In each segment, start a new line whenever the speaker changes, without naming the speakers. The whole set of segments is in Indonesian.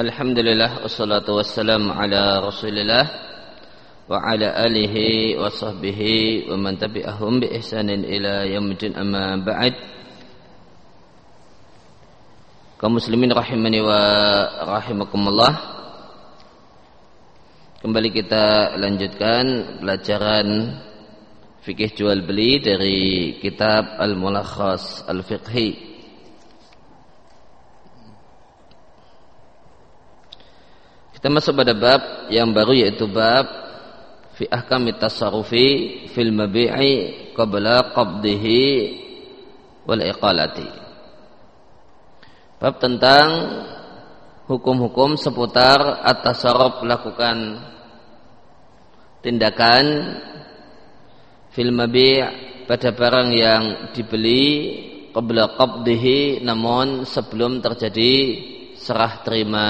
Alhamdulillah wassalatu wassalamu ala Rasulillah wa ala alihi wa sahbihi wa man tabi'ahum bi ihsanin ila yaumil amma ba'd. Kaum muslimin rahimani wa rahimakumullah. Kembali kita lanjutkan pelajaran fikih jual beli dari kitab Al-Mulakhas Al-Fiqhi Kita masuk pada bab yang baru yaitu bab fi ahkam tasarrufi fil mabi'i qabla qabdihi wal iqalati. Bab tentang hukum-hukum seputar at-tasarruf melakukan tindakan fil mabi' pada barang yang dibeli qabla qabdihi namun sebelum terjadi serah terima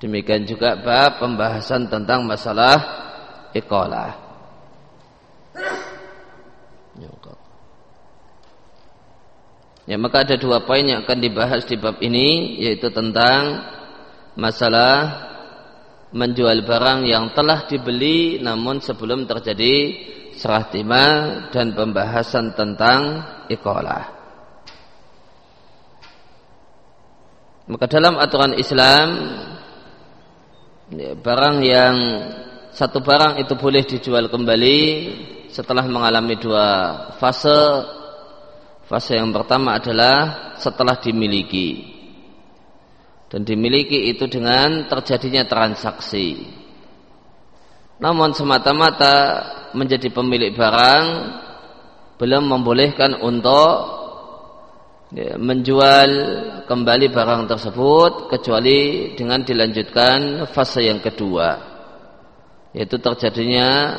Demikian juga bab pembahasan tentang masalah ikolah. Ya maka ada dua poin yang akan dibahas di bab ini yaitu tentang masalah menjual barang yang telah dibeli namun sebelum terjadi serah terima dan pembahasan tentang ikolah. Maka dalam aturan Islam Ya, barang yang satu barang itu boleh dijual kembali setelah mengalami dua fase. Fase yang pertama adalah setelah dimiliki. Dan dimiliki itu dengan terjadinya transaksi. Namun semata-mata menjadi pemilik barang belum membolehkan untuk ya, menjual kembali barang tersebut kecuali dengan dilanjutkan fase yang kedua yaitu terjadinya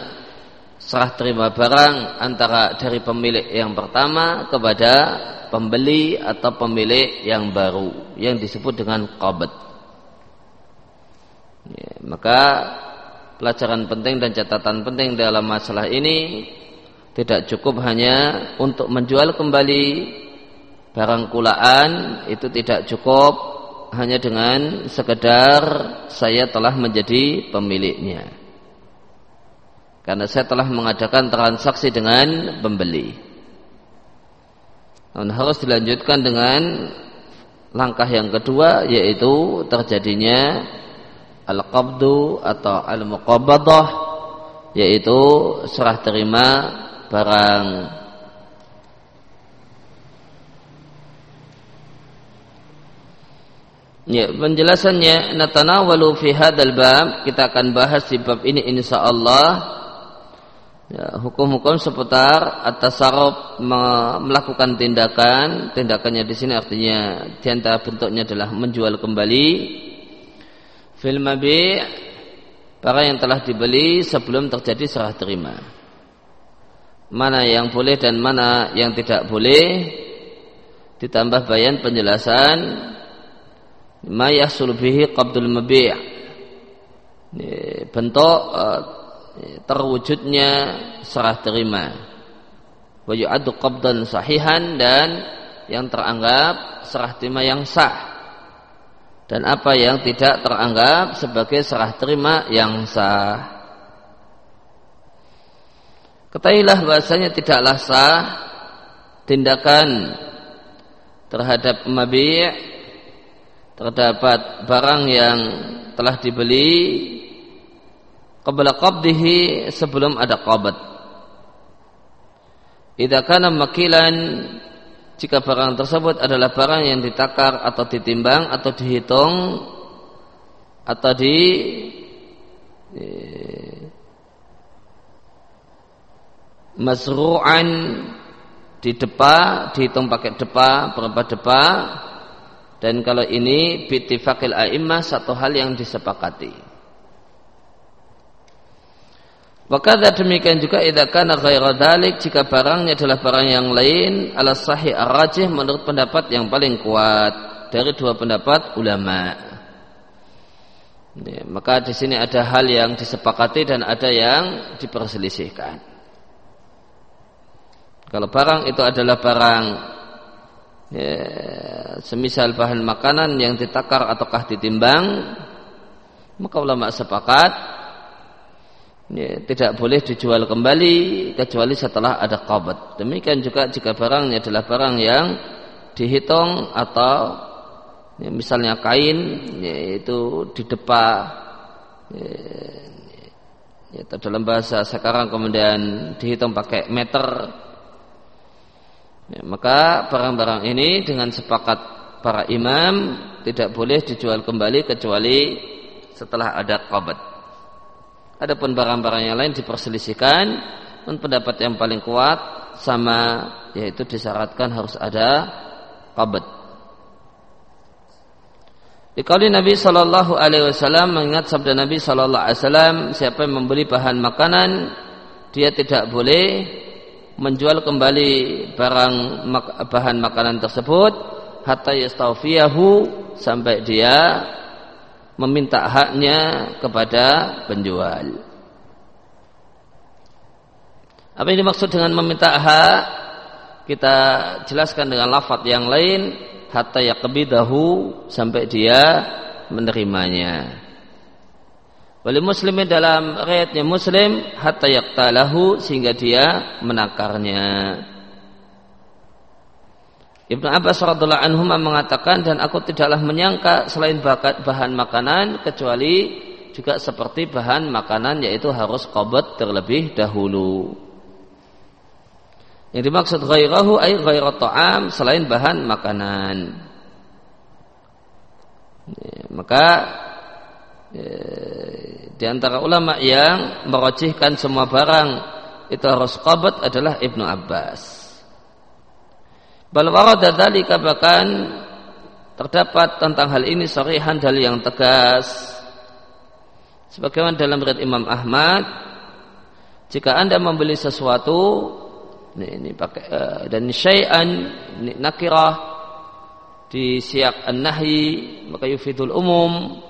serah terima barang antara dari pemilik yang pertama kepada pembeli atau pemilik yang baru yang disebut dengan qabd. Ya, maka pelajaran penting dan catatan penting dalam masalah ini tidak cukup hanya untuk menjual kembali barang kulaan itu tidak cukup hanya dengan sekedar saya telah menjadi pemiliknya. Karena saya telah mengadakan transaksi dengan pembeli. Namun harus dilanjutkan dengan langkah yang kedua yaitu terjadinya al-qabdu atau al-muqabbadah yaitu serah terima barang Ya, penjelasannya natanawalu fi hadzal bab. Kita akan bahas di bab ini insyaallah. Ya, hukum-hukum seputar atas sarop melakukan tindakan. Tindakannya di sini artinya di bentuknya adalah menjual kembali. Fil mabi barang yang telah dibeli sebelum terjadi serah terima. Mana yang boleh dan mana yang tidak boleh. Ditambah bayan penjelasan ma yahsul bihi qabdul mabi' bentuk uh, terwujudnya serah terima. Wa yu'addu qabdan sahihan dan yang teranggap serah terima yang sah. Dan apa yang tidak teranggap sebagai serah terima yang sah. Ketahuilah bahasanya tidaklah sah tindakan terhadap mabi' terdapat barang yang telah dibeli qabla qabdihi sebelum ada qabd. Idza kana makilan jika barang tersebut adalah barang yang ditakar atau ditimbang atau dihitung atau di masru'an di depa dihitung pakai depa berapa depa dan kalau ini bitifakil a'immah satu hal yang disepakati. Wakada demikian juga idza kana ghaira dalik jika barangnya adalah barang yang lain ala sahih ar-rajih menurut pendapat yang paling kuat dari dua pendapat ulama. Ya, maka di sini ada hal yang disepakati dan ada yang diperselisihkan. Kalau barang itu adalah barang ya, semisal bahan makanan yang ditakar ataukah ditimbang maka ulama sepakat ya, tidak boleh dijual kembali kecuali setelah ada qabat demikian juga jika barangnya adalah barang yang dihitung atau ya, misalnya kain yaitu didepa ya, ya, dalam bahasa sekarang kemudian dihitung pakai meter ya, maka barang-barang ini dengan sepakat para imam tidak boleh dijual kembali kecuali setelah ada qabat adapun barang-barang yang lain diperselisihkan dan pendapat yang paling kuat sama yaitu disyaratkan harus ada qabd. Dikali Nabi Shallallahu Alaihi Wasallam mengingat sabda Nabi Shallallahu Alaihi Wasallam siapa yang membeli bahan makanan dia tidak boleh menjual kembali barang bahan makanan tersebut hatta yastawfiyahu sampai dia meminta haknya kepada penjual. Apa yang dimaksud dengan meminta hak? kita jelaskan dengan lafaz yang lain hatta yaqbidahu sampai dia menerimanya. Wali muslimin dalam riwayatnya muslim hatta yaqtalahu sehingga dia menakarnya. Ibnu Abbas radhiallahu anhu mengatakan dan aku tidaklah menyangka selain bakat bahan makanan kecuali juga seperti bahan makanan yaitu harus qabat terlebih dahulu. Yang dimaksud ghairahu ay ghairat ta'am selain bahan makanan. Maka di antara ulama yang merojihkan semua barang itu harus qabat adalah Ibnu Abbas. Bal warada dzalika bahkan terdapat tentang hal ini sarihan dalil yang tegas. Sebagaimana dalam riwayat Imam Ahmad, jika Anda membeli sesuatu ini, ini pakai uh, dan syai'an nakirah di siak an-nahyi maka yufidul umum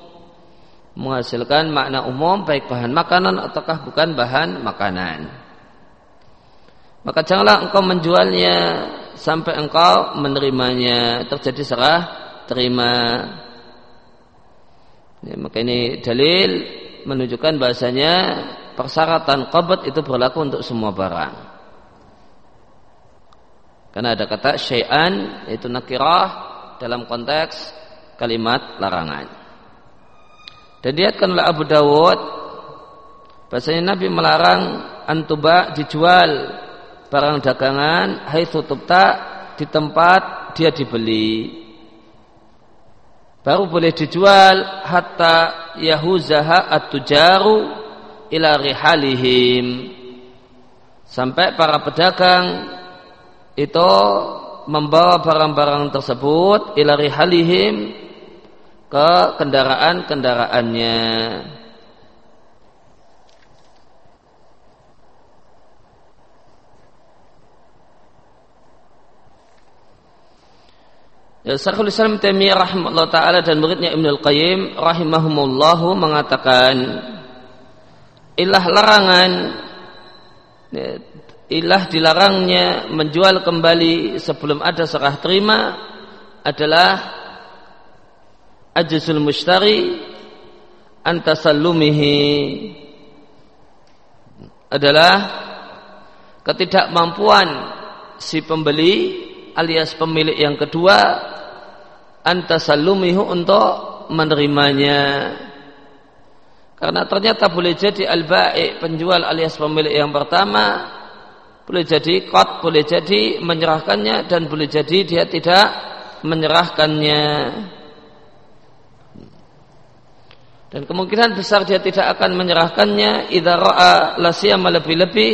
menghasilkan makna umum baik bahan makanan ataukah bukan bahan makanan. Maka janganlah engkau menjualnya sampai engkau menerimanya. Terjadi serah terima. Ya, maka ini dalil menunjukkan bahasanya persyaratan qabat itu berlaku untuk semua barang. Karena ada kata syai'an yaitu nakirah dalam konteks kalimat larangan. Dan diatkan oleh Abu Dawud bahasanya Nabi melarang antuba dijual barang dagangan hai tubta di tempat dia dibeli. Baru boleh dijual hatta yahuzaha at-tujaru ila rihalihim. Sampai para pedagang itu membawa barang-barang tersebut ilari halihim ke kendaraan-kendaraannya. Ya, Syekhul Islam Taimiyah rahimahullah taala dan muridnya Ibnu Al-Qayyim rahimahumullahu mengatakan ilah larangan ya, ilah dilarangnya menjual kembali sebelum ada serah terima adalah ajzul mustari antasallumihi adalah ketidakmampuan si pembeli alias pemilik yang kedua antasallumihu untuk menerimanya. Karena ternyata boleh jadi al-ba'i penjual alias pemilik yang pertama boleh jadi kot boleh jadi menyerahkannya dan boleh jadi dia tidak menyerahkannya dan kemungkinan besar dia tidak akan menyerahkannya idza ra'a lasiyama lebih-lebih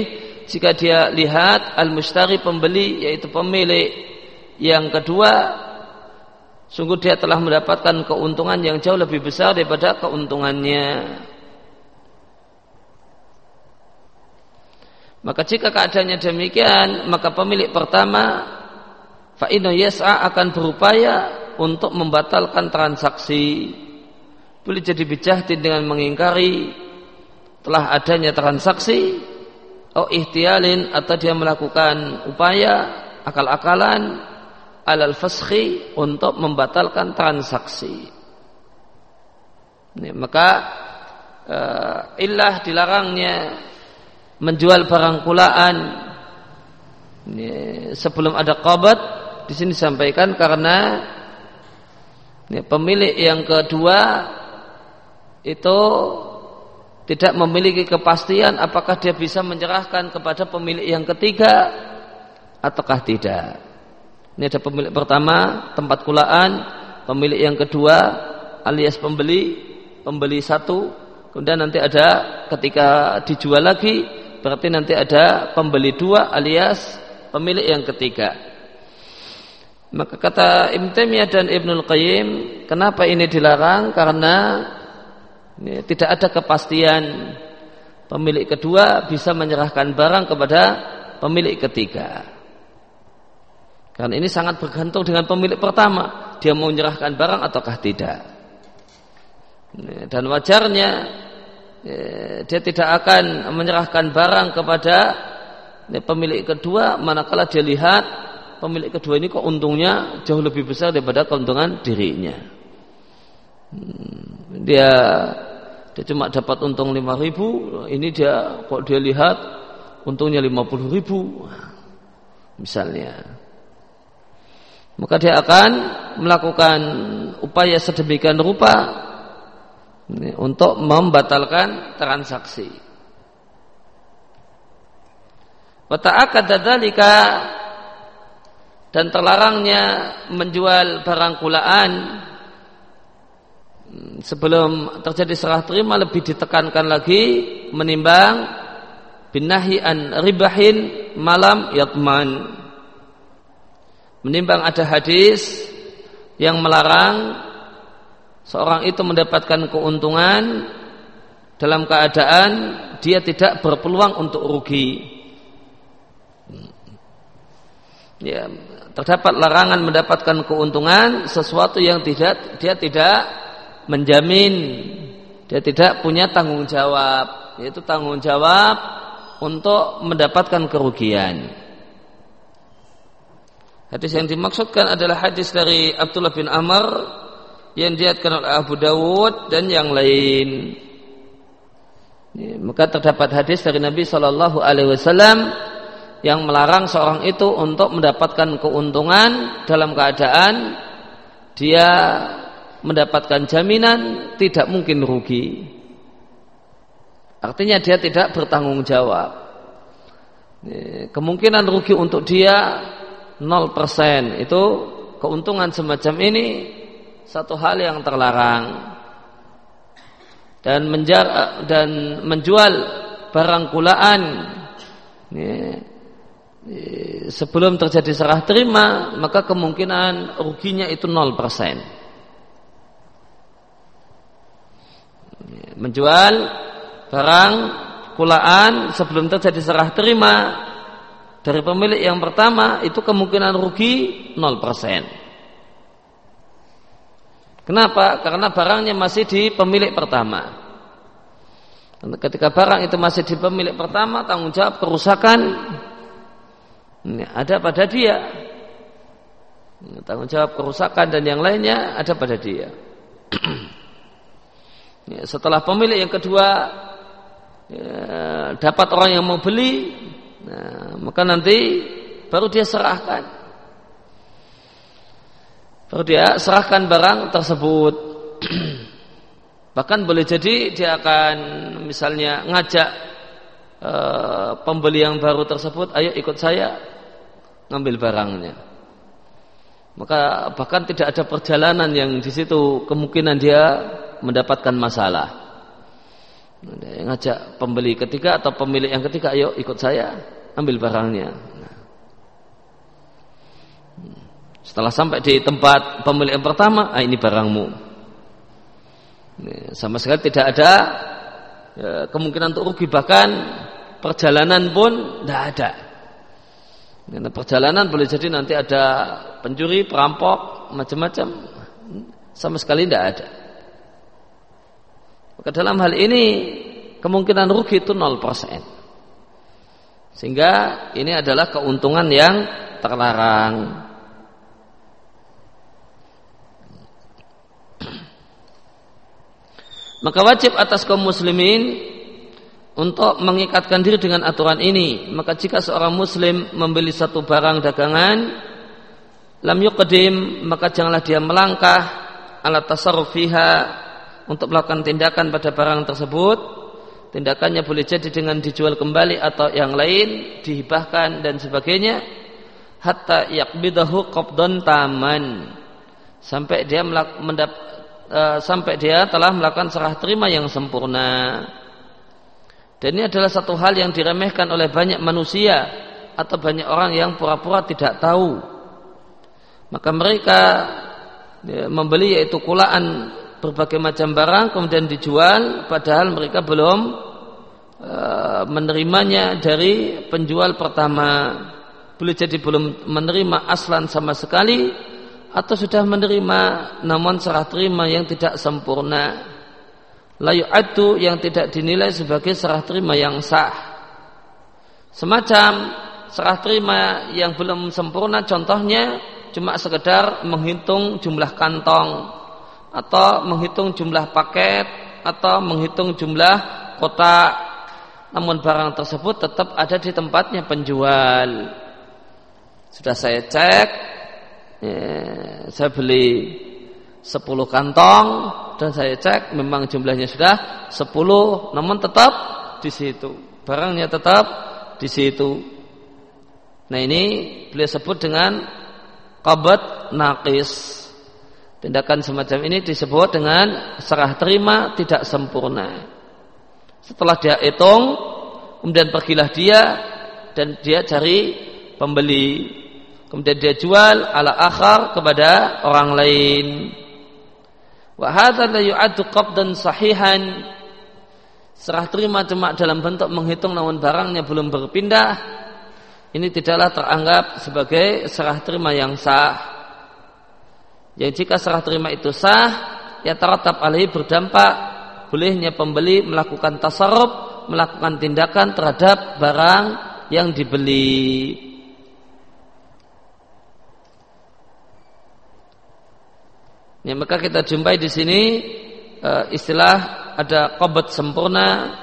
jika dia lihat al-mustari pembeli yaitu pemilik yang kedua sungguh dia telah mendapatkan keuntungan yang jauh lebih besar daripada keuntungannya Maka jika keadaannya demikian, maka pemilik pertama fa'inu yas'a akan berupaya untuk membatalkan transaksi. Boleh jadi bijahtin dengan mengingkari telah adanya transaksi atau ihtiyalin atau dia melakukan upaya akal-akalan alal fashi untuk membatalkan transaksi. Ini, maka uh, illah dilarangnya menjual barang kulaan ini, sebelum ada qabat di sini disampaikan karena ini, pemilik yang kedua itu tidak memiliki kepastian apakah dia bisa menyerahkan kepada pemilik yang ketiga ataukah tidak. Ini ada pemilik pertama tempat kulaan, pemilik yang kedua alias pembeli, pembeli satu, kemudian nanti ada ketika dijual lagi berarti nanti ada pembeli dua alias pemilik yang ketiga. Maka kata Ibn Taimiyah dan Ibnul Qayyim, kenapa ini dilarang? Karena ini, tidak ada kepastian pemilik kedua bisa menyerahkan barang kepada pemilik ketiga. Karena ini sangat bergantung dengan pemilik pertama, dia mau menyerahkan barang ataukah tidak. Dan wajarnya dia tidak akan menyerahkan barang kepada pemilik kedua manakala dia lihat pemilik kedua ini kok untungnya jauh lebih besar daripada keuntungan dirinya. Hmm, dia dia cuma dapat untung lima ribu, ini dia kok dia lihat untungnya lima puluh ribu, misalnya. Maka dia akan melakukan upaya sedemikian rupa untuk membatalkan transaksi. Wata'akad dzalika dan terlarangnya menjual barang kulaan sebelum terjadi serah terima lebih ditekankan lagi menimbang binahi an ribahin malam yatman. Menimbang ada hadis yang melarang seorang itu mendapatkan keuntungan dalam keadaan dia tidak berpeluang untuk rugi. Ya terdapat larangan mendapatkan keuntungan sesuatu yang tidak dia tidak menjamin dia tidak punya tanggung jawab yaitu tanggung jawab untuk mendapatkan kerugian. Hadis yang dimaksudkan adalah hadis dari Abdullah bin Amr yang diatkan oleh Abu Dawud dan yang lain. Maka terdapat hadis dari Nabi Shallallahu Alaihi Wasallam yang melarang seorang itu untuk mendapatkan keuntungan dalam keadaan dia mendapatkan jaminan tidak mungkin rugi. Artinya dia tidak bertanggung jawab. Kemungkinan rugi untuk dia 0% itu keuntungan semacam ini satu hal yang terlarang. Dan menjar dan menjual barang kulaan sebelum terjadi serah terima maka kemungkinan ruginya itu 0% menjual barang kulaan sebelum terjadi serah terima dari pemilik yang pertama itu kemungkinan rugi 0%. Kenapa? Karena barangnya masih di pemilik pertama. Ketika barang itu masih di pemilik pertama, tanggung jawab kerusakan ada pada dia. Tanggung jawab kerusakan dan yang lainnya ada pada dia. Ya, setelah pemilik yang kedua ya, dapat orang yang mau beli, nah, maka nanti baru dia serahkan. Baru dia serahkan barang tersebut. Bahkan boleh jadi dia akan misalnya ngajak e, pembeli yang baru tersebut, ayo ikut saya ngambil barangnya. Maka bahkan tidak ada perjalanan yang di situ kemungkinan dia mendapatkan masalah. Ngajak pembeli ketiga atau pemilik yang ketiga, ayo ikut saya, ambil barangnya. Setelah sampai di tempat pemilik yang pertama, ah, ini barangmu. Sama sekali tidak ada ya, kemungkinan untuk rugi bahkan perjalanan pun tidak ada. Karena perjalanan boleh jadi nanti ada pencuri, perampok, macam-macam. Sama sekali tidak ada. Maka dalam hal ini kemungkinan rugi itu 0%. Sehingga ini adalah keuntungan yang terlarang. Maka wajib atas kaum muslimin untuk mengikatkan diri dengan aturan ini. Maka jika seorang muslim membeli satu barang dagangan, lam yuqdim, maka janganlah dia melangkah ala tasarruf fiha untuk melakukan tindakan pada barang tersebut. Tindakannya boleh jadi dengan dijual kembali atau yang lain, dihibahkan dan sebagainya. Hatta yakbidahu qabdan taman. Sampai dia mendap, uh, sampai dia telah melakukan serah terima yang sempurna. Dan ini adalah satu hal yang diremehkan oleh banyak manusia atau banyak orang yang pura-pura tidak tahu. Maka mereka ya, membeli yaitu kulaan berbagai macam barang kemudian dijual padahal mereka belum uh, menerimanya dari penjual pertama. Boleh jadi belum menerima aslan sama sekali atau sudah menerima namun serah terima yang tidak sempurna layu adu yang tidak dinilai sebagai serah terima yang sah. Semacam serah terima yang belum sempurna contohnya cuma sekedar menghitung jumlah kantong atau menghitung jumlah paket atau menghitung jumlah kotak. Namun barang tersebut tetap ada di tempatnya penjual. Sudah saya cek ya, saya beli 10 kantong dan saya cek memang jumlahnya sudah 10 namun tetap di situ. Barangnya tetap di situ. Nah ini beliau sebut dengan qabat naqis. Tindakan semacam ini disebut dengan serah terima tidak sempurna. Setelah dia hitung, kemudian pergilah dia dan dia cari pembeli. Kemudian dia jual ala akhar kepada orang lain. Wa hadza la yu'addu qabdan sahihan. Serah terima cuma dalam bentuk menghitung namun barangnya belum berpindah. Ini tidaklah teranggap sebagai serah terima yang sah. Yang jika serah terima itu sah, ya taratab alaihi berdampak bolehnya pembeli melakukan tasarruf, melakukan tindakan terhadap barang yang dibeli. Ya, maka kita jumpai di sini uh, istilah ada qabat sempurna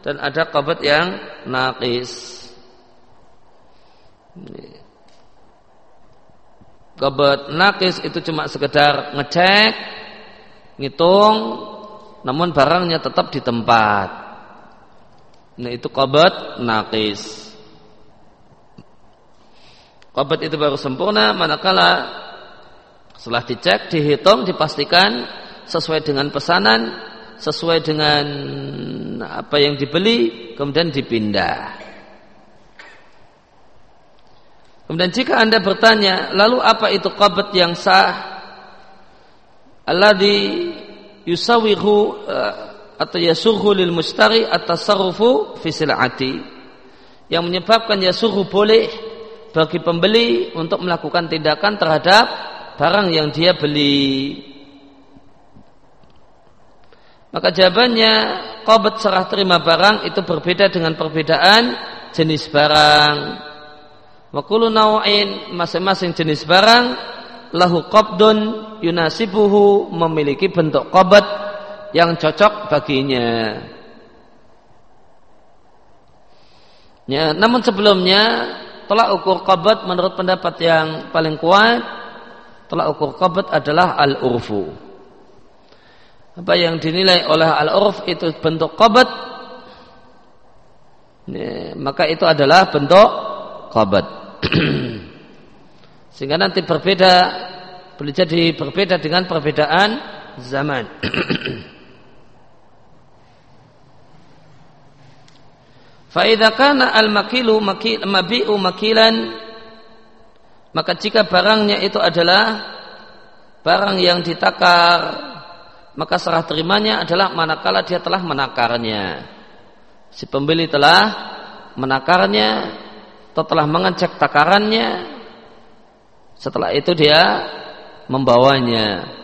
dan ada qabat yang naqis. Qabat naqis itu cuma sekedar ngecek, ngitung, namun barangnya tetap di tempat. Nah itu qabat naqis. Qabat itu baru sempurna manakala setelah dicek, dihitung, dipastikan sesuai dengan pesanan, sesuai dengan apa yang dibeli, kemudian dipindah. Kemudian jika Anda bertanya, lalu apa itu qabat yang sah? Alladhi yusawihu eh, atau yasurhu lil mustari at-tasarrufu fi sil'ati. Yang menyebabkan yasurhu boleh bagi pembeli untuk melakukan tindakan terhadap barang yang dia beli. Maka jawabannya qabat serah terima barang itu berbeda dengan perbedaan jenis barang. Wa kullu naw'in masing-masing jenis barang lahu qabdun yunasibuhu memiliki bentuk qabat yang cocok baginya. Ya, namun sebelumnya telah ukur qabat menurut pendapat yang paling kuat Tolak ukur qabat adalah al-urfu. Apa yang dinilai oleh al-urf itu bentuk qabat maka itu adalah bentuk qabat. Sehingga nanti berbeda boleh jadi berbeda dengan perbedaan zaman. Faidah kana al-makilu mabi'u makilan maka jika barangnya itu adalah barang yang ditakar, maka serah terimanya adalah manakala dia telah menakarnya. Si pembeli telah menakarnya atau telah mengecek takarannya. Setelah itu dia membawanya.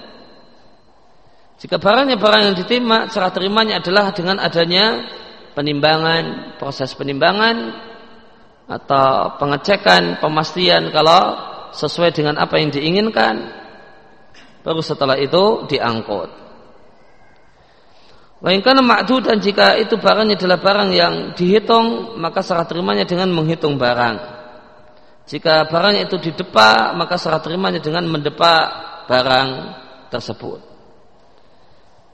Jika barangnya barang yang diterima, serah terimanya adalah dengan adanya penimbangan, proses penimbangan atau pengecekan, pemastian kalau sesuai dengan apa yang diinginkan, baru setelah itu diangkut. Wahingkana makdu dan jika itu barangnya adalah barang yang dihitung, maka serah terimanya dengan menghitung barang. Jika barangnya itu didepa, maka serah terimanya dengan mendepak barang tersebut.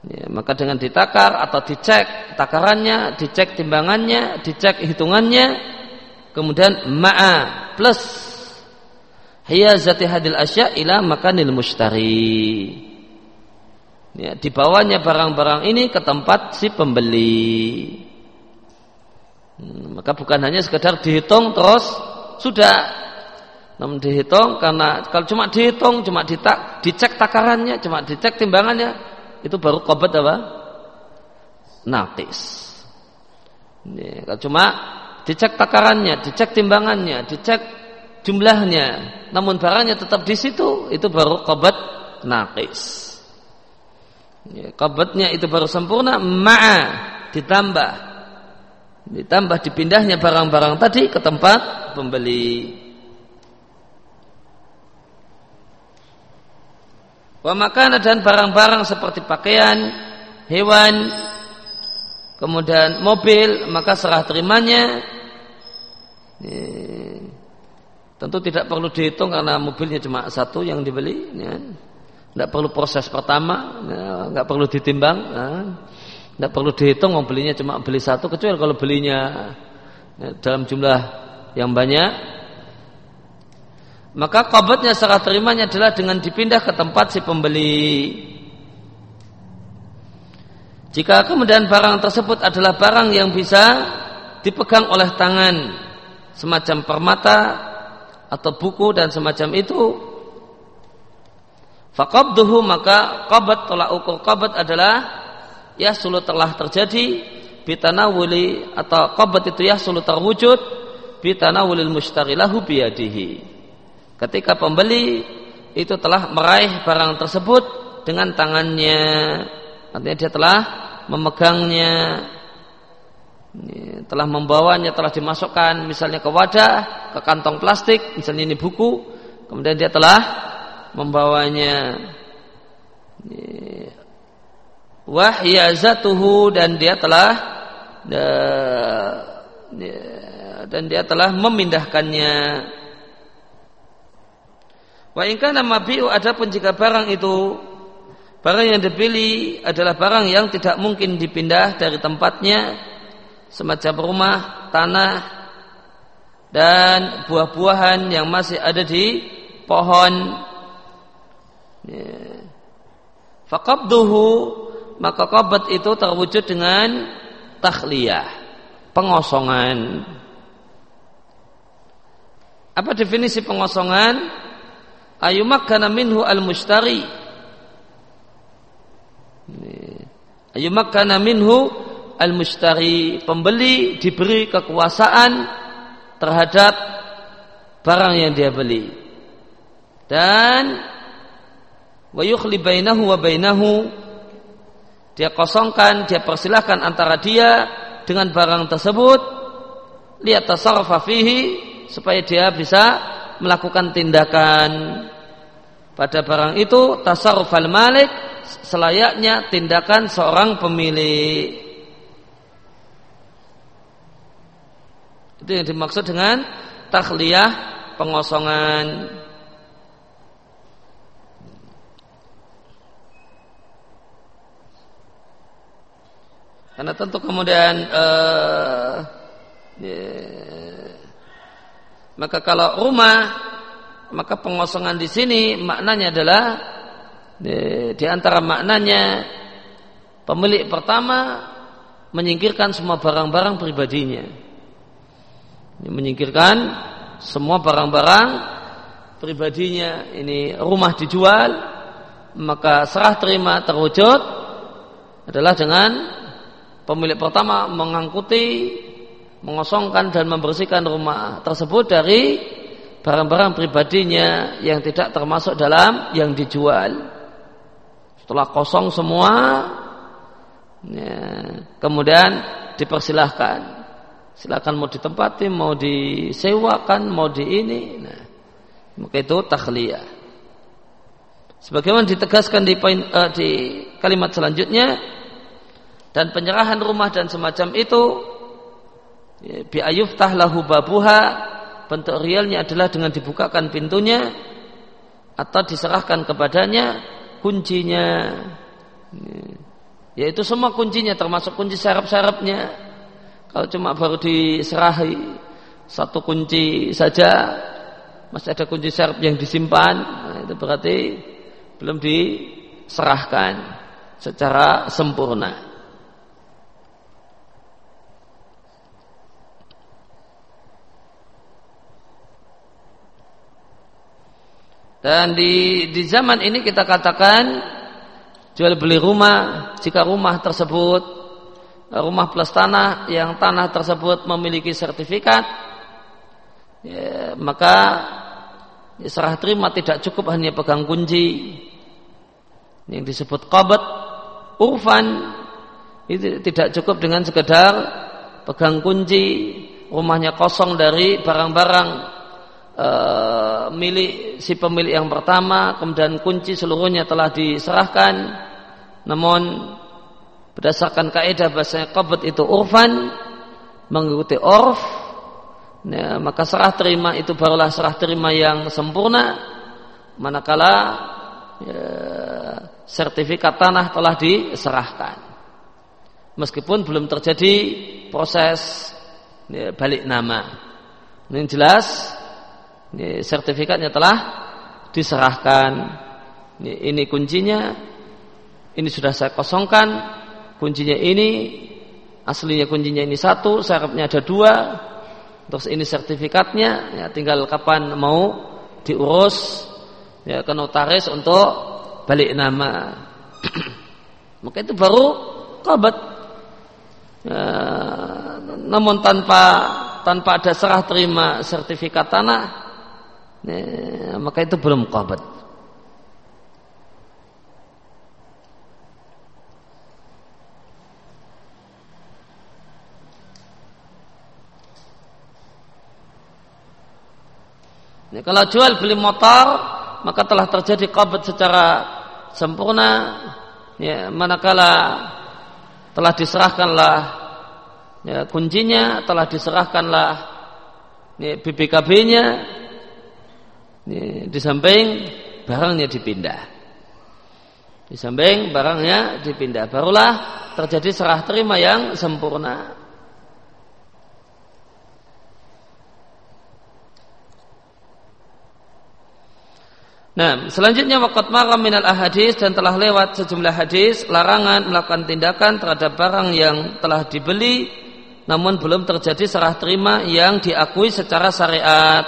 Ya, maka dengan ditakar atau dicek takarannya, dicek timbangannya, dicek hitungannya, kemudian ma'a plus hiya zati hadil asya ila makanil mustari ya, dibawanya barang-barang ini ke tempat si pembeli. Hmm, maka bukan hanya sekedar dihitung terus sudah. Namun dihitung karena kalau cuma dihitung, cuma ditak, dicek takarannya, cuma dicek timbangannya, itu baru kobat apa? Natis. Ya, kalau cuma dicek takarannya, dicek timbangannya, dicek jumlahnya, namun barangnya tetap di situ, itu baru kobat nakis ya, itu baru sempurna ma'a ditambah. Ditambah dipindahnya barang-barang tadi ke tempat pembeli. Wa makanan dan barang-barang seperti pakaian hewan kemudian mobil maka serah terimanya ya, tentu tidak perlu dihitung karena mobilnya cuma satu yang dibeli tidak perlu proses pertama, nggak perlu ditimbang, tidak perlu dihitung, mau belinya cuma beli satu, kecuali kalau belinya ya, dalam jumlah yang banyak. Maka kabatnya secara terimanya adalah dengan dipindah ke tempat si pembeli. Jika kemudian barang tersebut adalah barang yang bisa dipegang oleh tangan semacam permata atau buku dan semacam itu Fakabduhu maka qabat tolak ukur qabat adalah ya sulu telah terjadi bitanawuli atau qabat itu ya sulu terwujud bitanawulil mustarilahu biyadihi. Ketika pembeli itu telah meraih barang tersebut dengan tangannya, artinya dia telah memegangnya, telah membawanya, telah dimasukkan misalnya ke wadah, ke kantong plastik, misalnya ini buku, kemudian dia telah membawanya. Wahyazatuhu dan dia telah dan dia telah memindahkannya. Wa in kana mabi'u adapun jika barang itu barang yang dipilih adalah barang yang tidak mungkin dipindah dari tempatnya semacam rumah, tanah dan buah-buahan yang masih ada di pohon Ya. Fakabduhu maka kabat itu terwujud dengan takhliyah, pengosongan. Apa definisi pengosongan? Ayumakkana minhu al-mushtari. Ayumakkana minhu al-mushtari. Pembeli diberi kekuasaan terhadap barang yang dia beli. Dan wa yukhli bainahu wa bainahu dia kosongkan dia persilahkan antara dia dengan barang tersebut lihat tasarrufa fihi supaya dia bisa melakukan tindakan pada barang itu tasarrufal malik selayaknya tindakan seorang pemilik itu yang dimaksud dengan takhliyah pengosongan Karena tentu kemudian uh, ya, maka kalau rumah maka pengosongan di sini maknanya adalah ya, di antara maknanya pemilik pertama menyingkirkan semua barang-barang pribadinya. Menyingkirkan semua barang-barang pribadinya. Ini rumah dijual, maka serah terima terwujud adalah dengan pemilik pertama mengangkuti, mengosongkan dan membersihkan rumah tersebut dari barang-barang pribadinya yang tidak termasuk dalam yang dijual. Setelah kosong semua, ya, kemudian dipersilahkan. Silakan mau ditempati, mau disewakan, mau di ini. Nah, maka itu takhliyah. Sebagaimana ditegaskan di, poin, uh, di kalimat selanjutnya, dan penyerahan rumah dan semacam itu ya, bi ayuftah lahu babuha bentuk realnya adalah dengan dibukakan pintunya atau diserahkan kepadanya kuncinya yaitu semua kuncinya termasuk kunci syarat-syaratnya kalau cuma baru diserahi satu kunci saja masih ada kunci syarat yang disimpan nah, itu berarti belum diserahkan secara sempurna. Dan di di zaman ini kita katakan jual beli rumah jika rumah tersebut rumah plus tanah yang tanah tersebut memiliki sertifikat ya, maka ya, serah terima tidak cukup hanya pegang kunci yang disebut qabat urfan itu tidak cukup dengan sekedar pegang kunci rumahnya kosong dari barang-barang Eh, milik si pemilik yang pertama, kemudian kunci seluruhnya telah diserahkan. Namun berdasarkan kaidah bahasanya qabd itu urfan mengikuti urf ya, maka serah terima itu barulah serah terima yang sempurna manakala ya, sertifikat tanah telah diserahkan meskipun belum terjadi proses ya, balik nama ini jelas ini sertifikatnya telah diserahkan. Ini, ini kuncinya. Ini sudah saya kosongkan. Kuncinya ini. Aslinya kuncinya ini satu. Syaratnya ada dua. Terus ini sertifikatnya. Ya, tinggal kapan mau diurus ya, ke notaris untuk balik nama. Maka itu baru kabat. Ya, namun tanpa tanpa ada serah terima sertifikat tanah ya, maka itu belum qabat Ya, kalau jual beli motor maka telah terjadi qabat secara sempurna ya, manakala telah diserahkanlah ya, kuncinya telah diserahkanlah ya, BPKB-nya ini, di samping barangnya dipindah. Di samping barangnya dipindah. Barulah terjadi serah terima yang sempurna. Nah, selanjutnya waqat maram minal ahadis dan telah lewat sejumlah hadis larangan melakukan tindakan terhadap barang yang telah dibeli namun belum terjadi serah terima yang diakui secara syariat.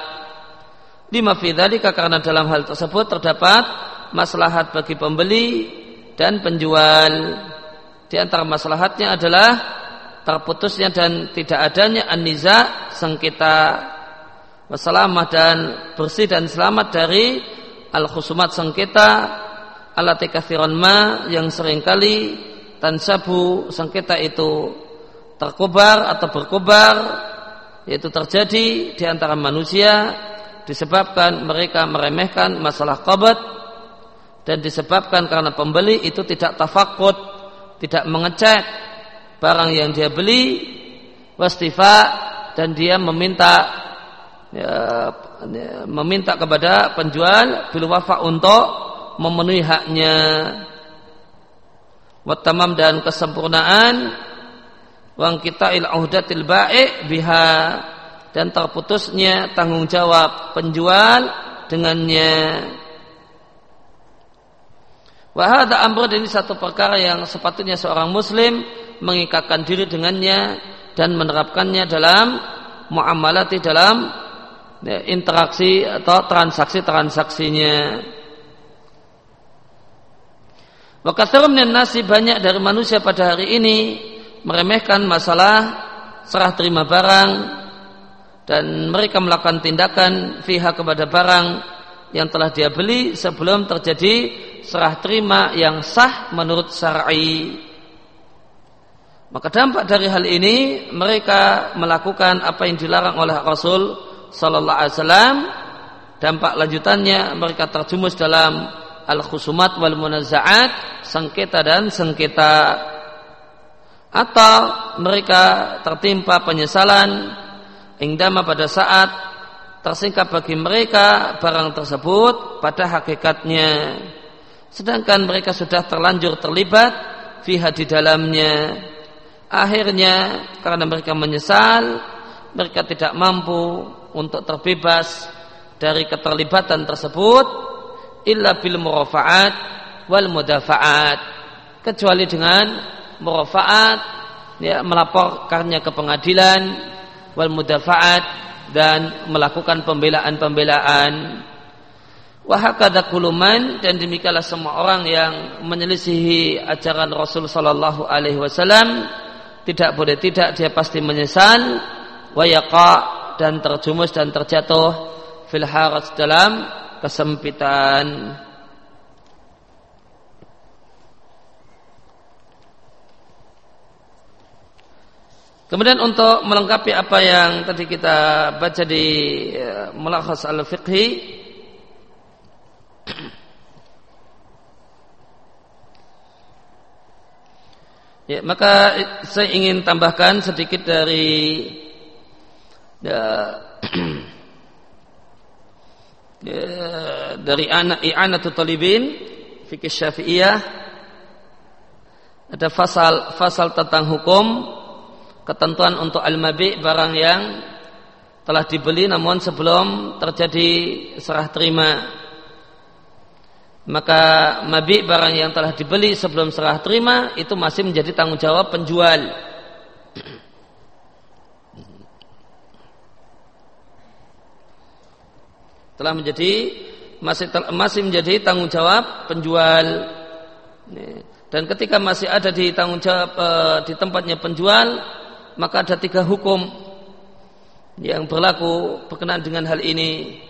Lima fidzalika karena dalam hal tersebut terdapat maslahat bagi pembeli dan penjual. Di antara maslahatnya adalah terputusnya dan tidak adanya aniza sengketa wassalamah dan bersih dan selamat dari al khusumat sengketa alati kathiran ma yang sering kali tansabu sengketa itu terkobar atau berkobar yaitu terjadi di antara manusia disebabkan mereka meremehkan masalah qabat dan disebabkan karena pembeli itu tidak tafakut, tidak mengecek barang yang dia beli, wastifa dan dia meminta ya, meminta kepada penjual bil wafa untuk memenuhi haknya. Watamam dan kesempurnaan wang kita il audatil baik biha dan terputusnya tanggung jawab penjual dengannya. Wahada amr ini satu perkara yang sepatutnya seorang muslim mengikatkan diri dengannya dan menerapkannya dalam muamalati dalam ya, interaksi atau transaksi-transaksinya. Maka nasi banyak dari manusia pada hari ini meremehkan masalah serah terima barang dan mereka melakukan tindakan fiha kepada barang yang telah dia beli sebelum terjadi serah terima yang sah menurut syar'i. Maka dampak dari hal ini mereka melakukan apa yang dilarang oleh Rasul sallallahu alaihi wasallam. Dampak lanjutannya mereka terjumus dalam al-khusumat wal munazaat, sengketa dan sengketa. atau mereka tertimpa penyesalan indama pada saat tersingkap bagi mereka barang tersebut pada hakikatnya sedangkan mereka sudah terlanjur terlibat fiha di dalamnya akhirnya karena mereka menyesal mereka tidak mampu untuk terbebas dari keterlibatan tersebut illa bil murafaat wal mudafaat. Kecuali dengan murafaat ya melaporkannya ke pengadilan wal mudafaat dan melakukan pembelaan-pembelaan. Wahakada kuluman dan demikianlah semua orang yang menyelisihi ajaran Rasul sallallahu alaihi wasallam. Tidak boleh tidak dia pasti menyesal. Wayaqa dan terjumus dan terjatuh fil haras dalam kesempitan. Kemudian untuk melengkapi apa yang tadi kita baca di uh, Mulakhas al-Fiqhi Ya, maka saya ingin tambahkan sedikit dari ya, ya, dari anak i'anatu talibin fikih syafi'iyah. Ada fasal fasal tentang hukum ketentuan untuk al-mabi barang yang telah dibeli namun sebelum terjadi serah terima. Maka mabi barang yang telah dibeli sebelum serah terima itu masih menjadi tanggung jawab penjual telah menjadi masih masih menjadi tanggung jawab penjual dan ketika masih ada di tanggung jawab eh, di tempatnya penjual maka ada tiga hukum yang berlaku berkenaan dengan hal ini.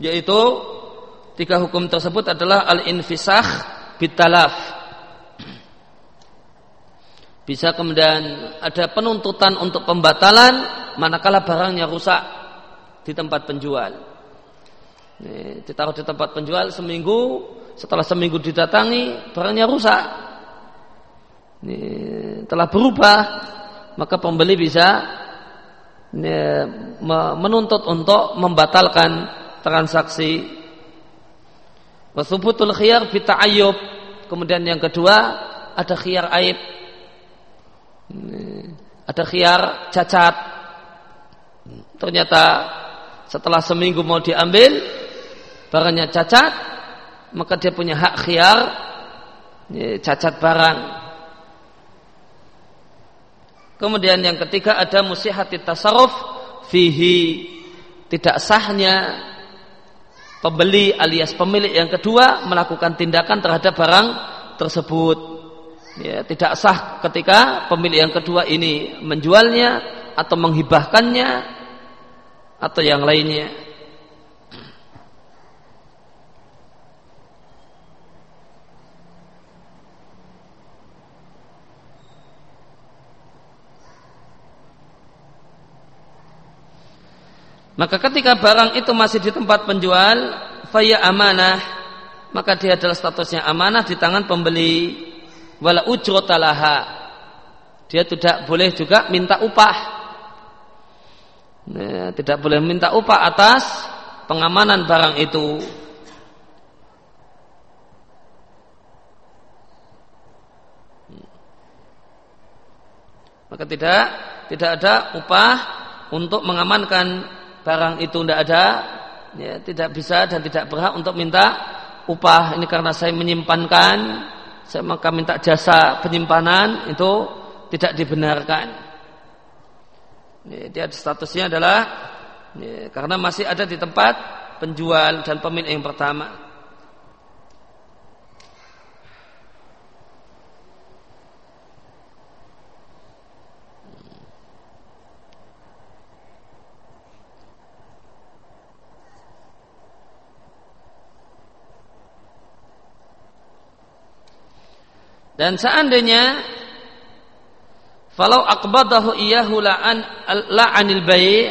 Yaitu tiga hukum tersebut adalah al-infisah bitalaf. Bisa kemudian ada penuntutan untuk pembatalan manakala barangnya rusak di tempat penjual. Ini, ditaruh di tempat penjual seminggu setelah seminggu didatangi, barangnya rusak. Ini, telah berubah, maka pembeli bisa ini, menuntut untuk membatalkan transaksi. Wasubutul khiyar ayub. Kemudian yang kedua ada khiyar aib. Ada khiyar cacat. Ternyata setelah seminggu mau diambil, barangnya cacat, maka dia punya hak khiar ya, cacat barang. Kemudian yang ketiga ada musihati tasarruf fihi tidak sahnya pembeli alias pemilik yang kedua melakukan tindakan terhadap barang tersebut. Ya, tidak sah ketika pemilik yang kedua ini menjualnya atau menghibahkannya atau yang lainnya. Maka ketika barang itu masih di tempat penjual, faya amanah, maka dia adalah statusnya amanah di tangan pembeli. Wala ujrotalaha. Dia tidak boleh juga minta upah. Nah, tidak boleh minta upah atas pengamanan barang itu. Maka tidak tidak ada upah untuk mengamankan barang itu tidak ada, ya, tidak bisa dan tidak berhak untuk minta upah. Ini karena saya menyimpankan, saya maka minta jasa penyimpanan itu tidak dibenarkan. Ya, dia statusnya adalah karena masih ada di tempat penjual dan pemilik yang pertama. Dan seandainya falau akbadahu iyahu la'an la'anil bayi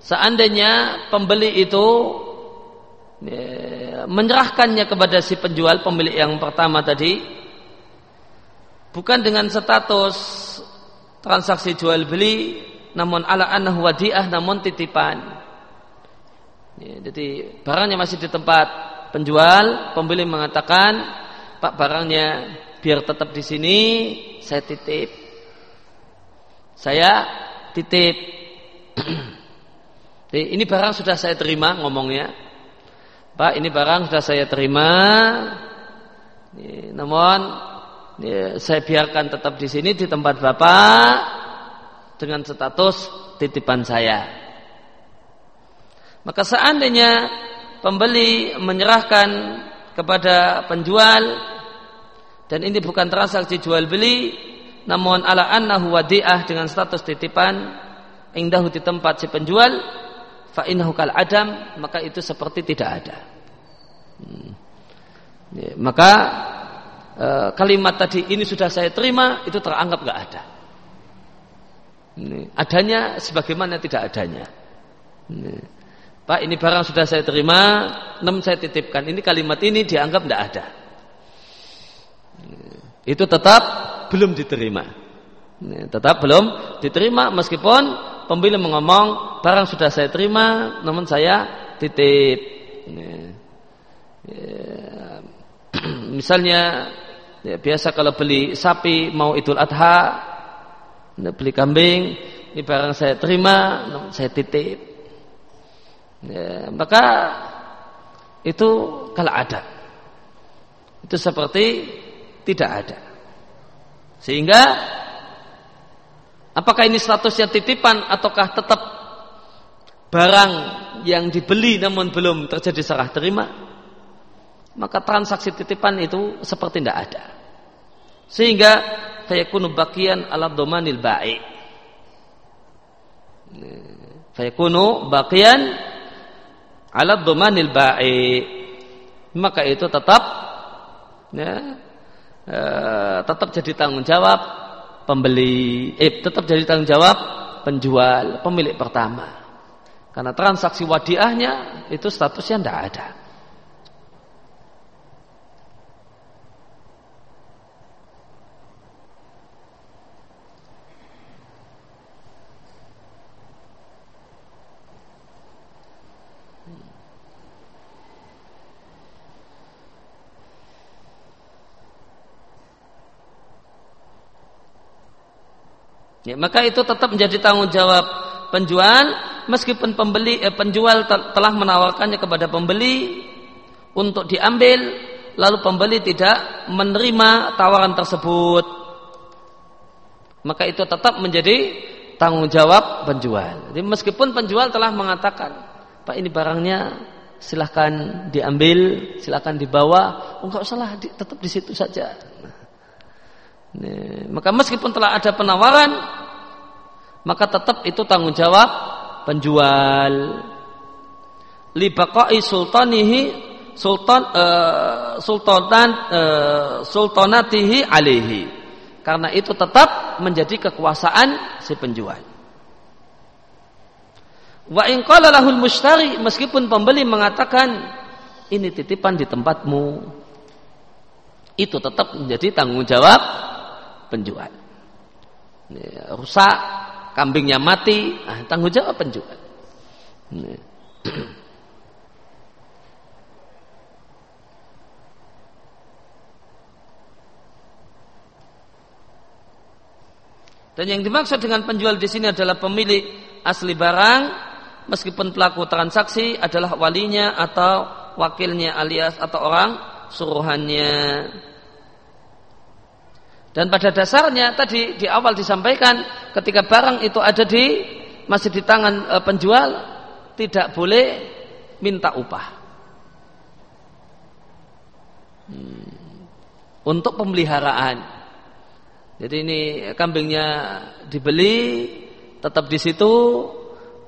seandainya pembeli itu ya, menyerahkannya kepada si penjual pemilik yang pertama tadi bukan dengan status transaksi jual beli namun ala annahu wadiah namun titipan. Ya, jadi barangnya masih di tempat penjual pembeli mengatakan pak barangnya biar tetap di sini saya titip. Saya titip. Ini barang sudah saya terima ngomongnya. Pak ini barang sudah saya terima. Namun ya, saya biarkan tetap di sini di tempat Bapak dengan status titipan saya. Maka seandainya pembeli menyerahkan kepada penjual dan ini bukan transaksi jual beli namun ala annahu wadi'ah dengan status titipan indahu di tempat si penjual fa kal adam maka itu seperti tidak ada. Hmm. Ya, maka e, kalimat tadi ini sudah saya terima itu teranggap nggak ada. Ini, adanya sebagaimana tidak adanya. Ini, Pak ini barang sudah saya terima, enam saya titipkan. Ini kalimat ini dianggap tidak ada. Itu tetap belum diterima. Tetap belum diterima meskipun pembeli mengomong barang sudah saya terima namun saya titip. Ya. misalnya ya, biasa kalau beli sapi mau idul adha beli kambing ini barang saya terima namun saya titip ya, maka itu kalau ada itu seperti tidak ada sehingga Apakah ini statusnya titipan ataukah tetap barang yang dibeli namun belum terjadi serah terima? Maka transaksi titipan itu seperti tidak ada. Sehingga fayakunu bakian ala domanil baik. Fayakunu bakian ala domanil baik. Maka itu tetap ya, eh, tetap jadi tanggung jawab pembeli eh tetap jadi tanggung jawab penjual pemilik pertama. Karena transaksi wadiahnya itu statusnya tidak ada Ya, maka itu tetap menjadi tanggung jawab penjual meskipun pembeli eh, penjual telah menawarkannya kepada pembeli untuk diambil lalu pembeli tidak menerima tawaran tersebut maka itu tetap menjadi tanggung jawab penjual. Jadi meskipun penjual telah mengatakan, Pak ini barangnya silahkan diambil, silahkan dibawa, enggak usah tetap di situ saja. Maka meskipun telah ada penawaran, maka tetap itu tanggung jawab penjual. Libaqai sultanihi sultan uh, sultanan uh, sultanatihi alaihi. Karena itu tetap menjadi kekuasaan si penjual. Wa in lahul mushtari meskipun pembeli mengatakan ini titipan di tempatmu itu tetap menjadi tanggung jawab penjual. rusak, kambingnya mati, ah, tanggung jawab penjual. Dan yang dimaksud dengan penjual di sini adalah pemilik asli barang, meskipun pelaku transaksi adalah walinya atau wakilnya alias atau orang suruhannya. Dan pada dasarnya tadi di awal disampaikan ketika barang itu ada di masih di tangan e, penjual tidak boleh minta upah. Hmm. Untuk pemeliharaan. Jadi ini kambingnya dibeli tetap di situ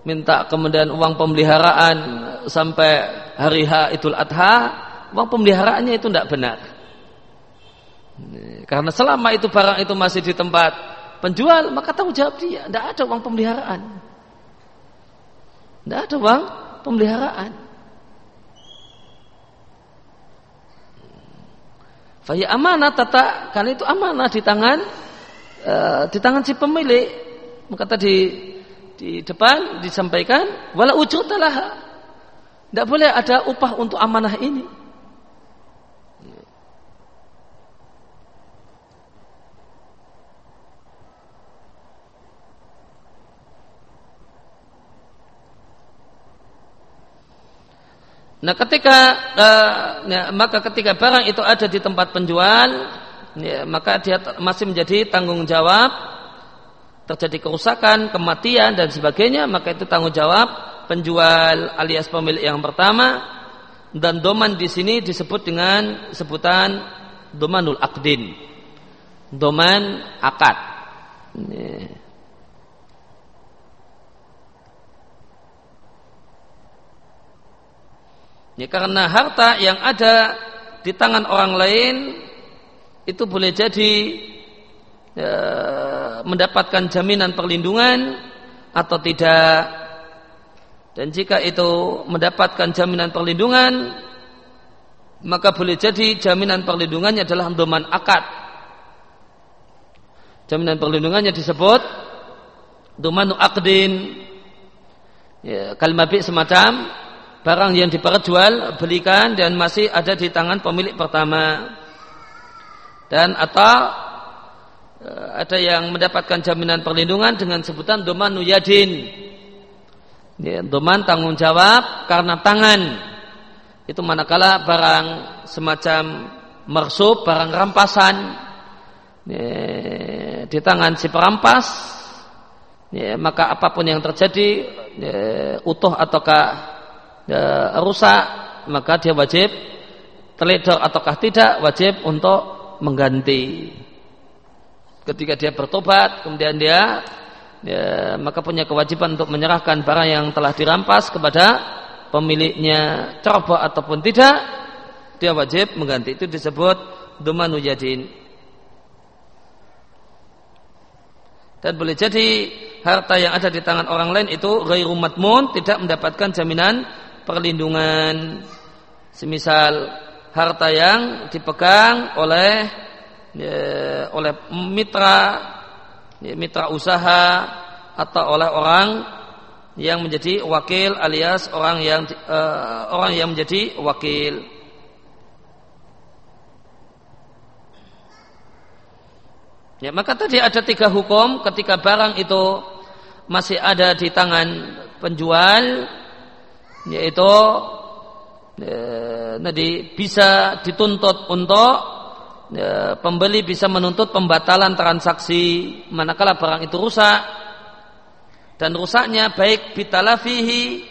minta kemudian uang pemeliharaan sampai hari H Idul Adha, uang pemeliharaannya itu tidak benar. Karena selama itu barang itu masih di tempat penjual, maka tanggung jawab dia. Tidak ada uang pemeliharaan. Tidak ada uang pemeliharaan. Fahya amanah tata karena itu amanah di tangan uh, di tangan si pemilik. Maka tadi di depan disampaikan wala ujurtalah. Tidak boleh ada upah untuk amanah ini. Nah ketika uh, ya, maka ketika barang itu ada di tempat penjual, ya, maka dia masih menjadi tanggung jawab terjadi kerusakan, kematian dan sebagainya, maka itu tanggung jawab penjual alias pemilik yang pertama dan doman di sini disebut dengan sebutan domanul akdin, doman akad. Ya. Ya, karena harta yang ada di tangan orang lain itu boleh jadi ya, mendapatkan jaminan perlindungan atau tidak. Dan jika itu mendapatkan jaminan perlindungan, maka boleh jadi jaminan perlindungannya adalah doman akad. Jaminan perlindungannya disebut domanu akdin. Ya, kalimat semacam barang yang diperjual belikan dan masih ada di tangan pemilik pertama. Dan atau e, ada yang mendapatkan jaminan perlindungan dengan sebutan doman nuyadin. Ya, doman tanggung jawab karena tangan. Itu manakala barang semacam mersub barang rampasan. Di tangan si perampas. Maka apa pun yang terjadi utuh ataukah ya, rusak maka dia wajib teledor ataukah tidak wajib untuk mengganti. Ketika dia bertobat kemudian dia ya, maka punya kewajiban untuk menyerahkan barang yang telah dirampas kepada pemiliknya. Ceroboh ataupun tidak dia wajib mengganti. Itu disebut domanu yadin dan boleh jadi harta yang ada di tangan orang lain itu ghairu matmun tidak mendapatkan jaminan perlindungan semisal harta yang dipegang oleh ya, oleh mitra ya, mitra usaha atau oleh orang yang menjadi wakil alias orang yang uh, orang yang menjadi wakil. Ya, maka tadi ada tiga hukum ketika barang itu masih ada di tangan penjual yaitu e, nanti bisa dituntut untuk e, pembeli bisa menuntut pembatalan transaksi manakala barang itu rusak. Dan rusaknya baik bitalafihi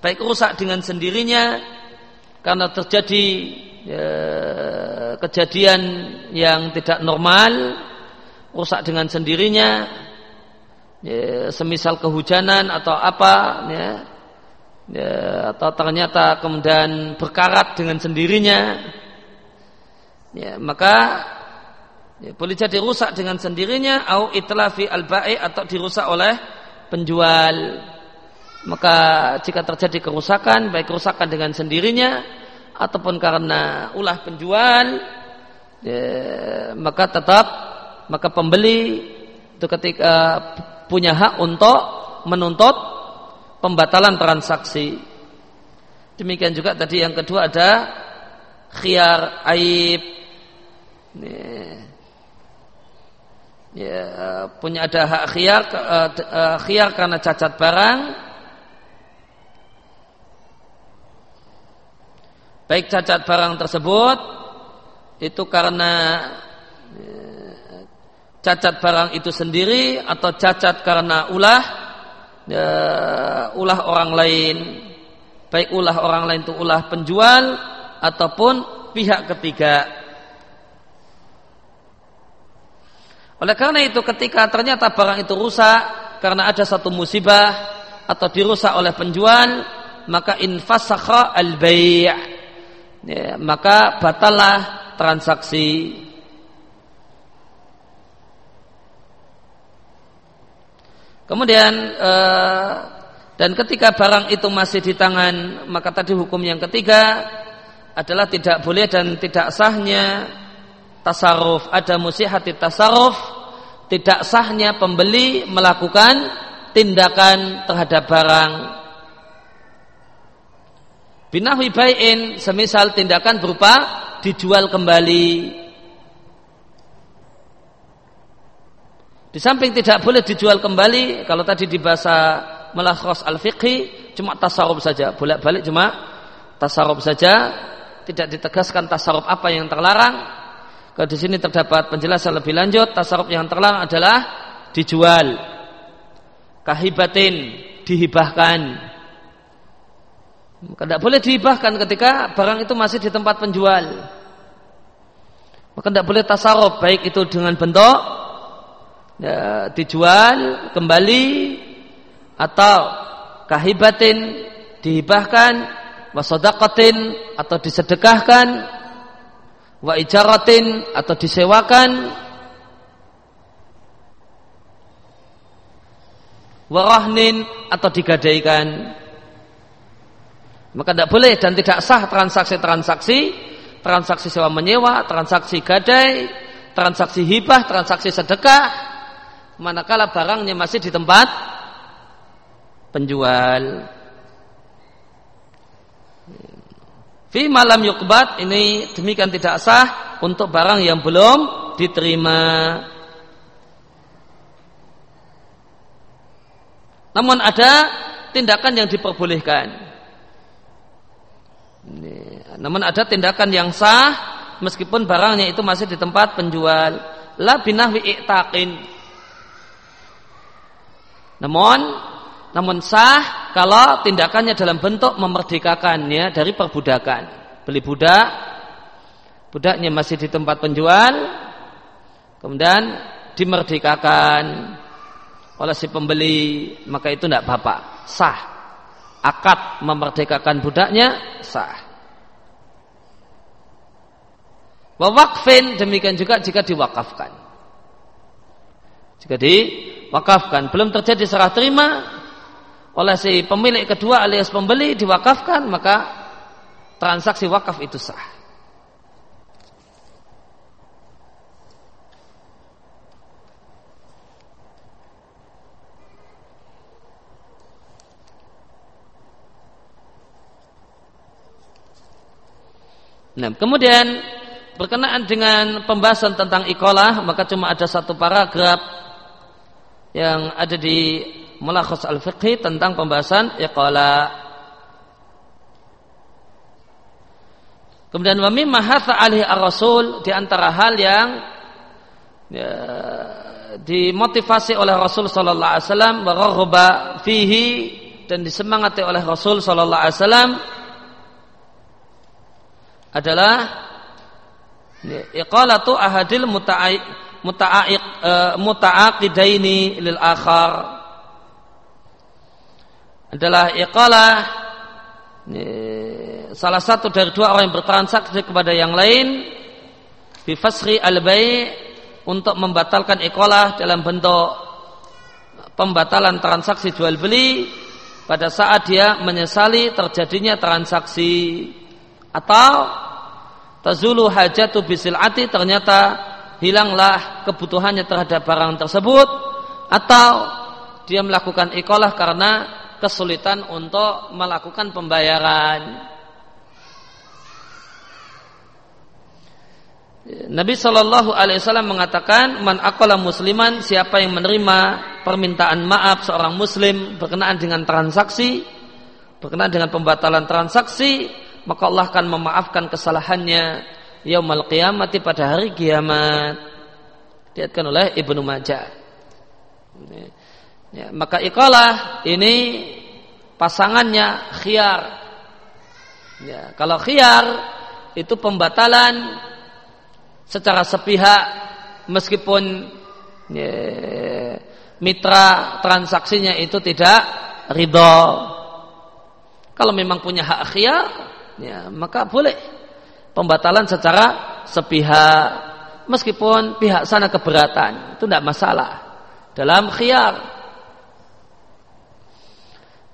baik rusak dengan sendirinya karena terjadi e, kejadian yang tidak normal rusak dengan sendirinya ya, semisal kehujanan atau apa ya, ya, atau ternyata kemudian berkarat dengan sendirinya. Ya, maka ya, boleh jadi rusak dengan sendirinya atau itlafi al atau dirusak oleh penjual. Maka jika terjadi kerusakan baik kerusakan dengan sendirinya ataupun karena ulah penjual ya, maka tetap maka pembeli itu ketika punya hak untuk menuntut pembatalan transaksi. Demikian juga tadi yang kedua ada khiar aib. Ya, punya ada hak khiar khiar karena cacat barang. Baik cacat barang tersebut itu karena cacat barang itu sendiri atau cacat karena ulah ya, ulah orang lain baik ulah orang lain itu ulah penjual ataupun pihak ketiga. Oleh karena itu ketika ternyata barang itu rusak karena ada satu musibah atau dirusak oleh penjual maka infasakha al-bai' ya, maka batalah transaksi Kemudian uh, dan ketika barang itu masih di tangan, maka tadi hukum yang ketiga adalah tidak boleh dan tidak sahnya tasarruf, ada musihati tasarruf, tidak sahnya pembeli melakukan tindakan terhadap barang. Binahwi bai'in semisal tindakan berupa dijual kembali. Di samping tidak boleh dijual kembali, kalau tadi di bahasa melakhos al-fiqhi cuma tasarruf saja, bolak-balik cuma tasarruf saja, tidak ditegaskan tasarruf apa yang terlarang. Kalau di sini terdapat penjelasan lebih lanjut, tasarruf yang terlarang adalah dijual, kahibatin, dihibahkan. Tidak boleh dihibahkan ketika barang itu masih di tempat penjual. Maka tidak boleh tasarruf baik itu dengan bentuk ya, dijual kembali atau kahibatin dihibahkan wasodakatin atau disedekahkan wa ijaratin atau disewakan warahnin atau digadaikan. Maka tidak boleh dan tidak sah transaksi-transaksi transaksi sewa menyewa transaksi gadai transaksi hibah transaksi sedekah manakala barangnya masih di tempat penjual. Fi malam yukbat ini demikian tidak sah untuk barang yang belum diterima. Namun ada tindakan yang diperbolehkan. Namun ada tindakan yang sah meskipun barangnya itu masih di tempat penjual. La binahwi i'taqin namun namun sah kalau tindakannya dalam bentuk memerdekakannya dari perbudakan. Beli budak, budaknya masih di tempat penjual, kemudian dimerdekakan oleh si pembeli, maka itu tidak bapak, sah. Akad memerdekakan budaknya sah. Wawakfin demikian juga jika diwakafkan. Jika di wakafkan belum terjadi serah terima oleh si pemilik kedua alias pembeli diwakafkan maka transaksi wakaf itu sah. Nah, kemudian berkenaan dengan pembahasan tentang ikolah, maka cuma ada satu paragraf yang ada di Mulakhas Al-Fiqhi tentang pembahasan iqala. Kemudian wa mimma hatha alaihi ar-rasul di antara hal yang ya, dimotivasi oleh Rasul sallallahu alaihi wasallam wa fihi dan disemangati oleh Rasul sallallahu alaihi wasallam adalah ya, iqalatu ahadil muta'i muta'aqiq uh, muta'aqidaini lil akhar. Adalah iqalah salah satu dari dua orang yang bertransaksi kepada yang lain bi fasri al untuk membatalkan iqalah dalam bentuk pembatalan transaksi jual beli pada saat dia menyesali terjadinya transaksi. Atau tazulu hajatu bisilati ternyata hilanglah kebutuhannya terhadap barang tersebut atau dia melakukan ikolah karena kesulitan untuk melakukan pembayaran. Nabi Shallallahu Alaihi Wasallam mengatakan, man akola musliman siapa yang menerima permintaan maaf seorang muslim berkenaan dengan transaksi, berkenaan dengan pembatalan transaksi, maka Allah akan memaafkan kesalahannya yaumal qiyamati pada hari kiamat. Diatkan oleh Ibnu Majah. Ya, maka ikalah ini pasangannya khiar. Ya, kalau khiar itu pembatalan secara sepihak meskipun ya, mitra transaksinya itu tidak ridho. Kalau memang punya hak khiar ya, maka boleh pembatalan secara sepihak. Meskipun pihak sana keberatan itu tidak masalah. Dalam khiyar.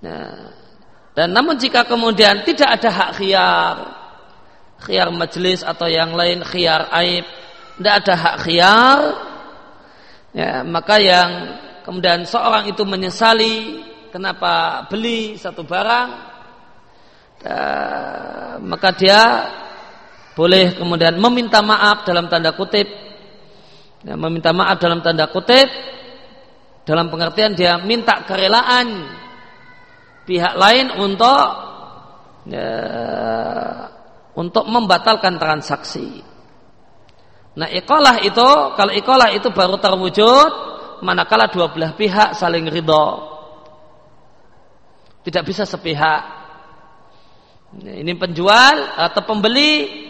Nah, dan namun jika kemudian tidak ada hak khiyar khiyar majelis atau yang lain khiyar aib tidak ada hak khiar, ya, maka yang kemudian seorang itu menyesali kenapa beli satu barang, ya, maka dia boleh kemudian meminta maaf dalam tanda kutip, ya, meminta maaf dalam tanda kutip, dalam pengertian dia minta kerelaan pihak lain untuk ya, untuk membatalkan transaksi. Nah, ikolah itu kalau ikolah itu baru terwujud manakala dua belah pihak saling ridho. Tidak bisa sepihak. Ini penjual atau pembeli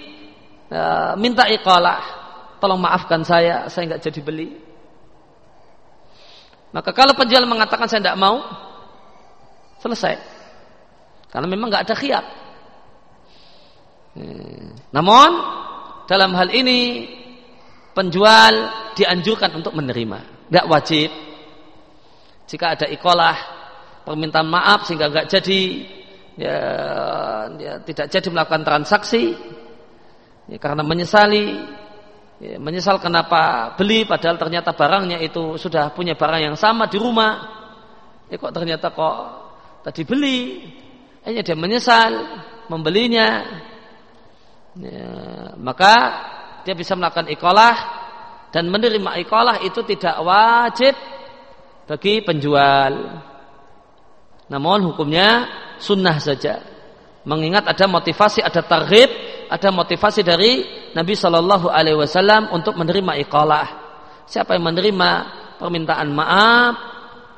e, minta ikolah, tolong maafkan saya, saya nggak jadi beli. Maka kalau penjual mengatakan saya tidak mau, selesai. Karena memang nggak ada khiat. Namun dalam hal ini penjual dianjurkan untuk menerima, tidak wajib. Jika ada ikolah permintaan maaf sehingga nggak jadi, ya, ya tidak jadi melakukan transaksi, ya, karena menyesali, ya, menyesal kenapa beli padahal ternyata barangnya itu sudah punya barang yang sama di rumah, ya kok ternyata kok tadi beli, hanya dia menyesal membelinya, ya, maka dia bisa melakukan ikolah dan menerima ikolah itu tidak wajib bagi penjual. Namun hukumnya sunnah saja. Mengingat ada motivasi, ada tarhib, ada motivasi dari Nabi Shallallahu Alaihi Wasallam untuk menerima ikolah. Siapa yang menerima permintaan maaf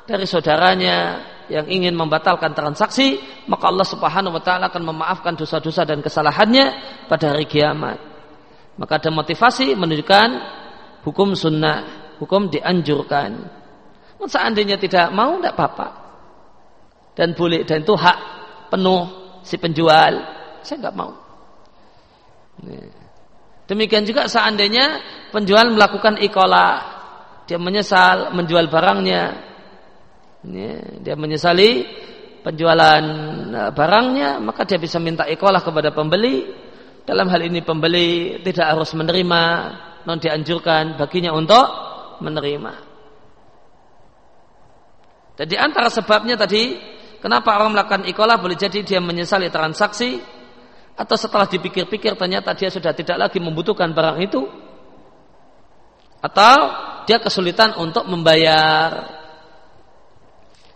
dari saudaranya yang ingin membatalkan transaksi, maka Allah Subhanahu wa taala akan memaafkan dosa-dosa dan kesalahannya pada hari kiamat. Maka ada motivasi menunjukkan hukum sunnah, hukum dianjurkan. Seandainya tidak mau, tidak apa-apa. Dan boleh, dan itu hak penuh si penjual. Saya nggak mau. Demikian juga seandainya penjual melakukan ikola, dia menyesal menjual barangnya, ya, dia menyesali penjualan eh, barangnya maka dia bisa minta ikolah kepada pembeli. Dalam hal ini pembeli tidak harus menerima non dianjurkan baginya untuk menerima. Jadi antara sebabnya tadi kenapa orang melakukan ikolah boleh jadi dia menyesali transaksi atau setelah dipikir-pikir ternyata dia sudah tidak lagi membutuhkan barang itu. Atau dia kesulitan untuk membayar.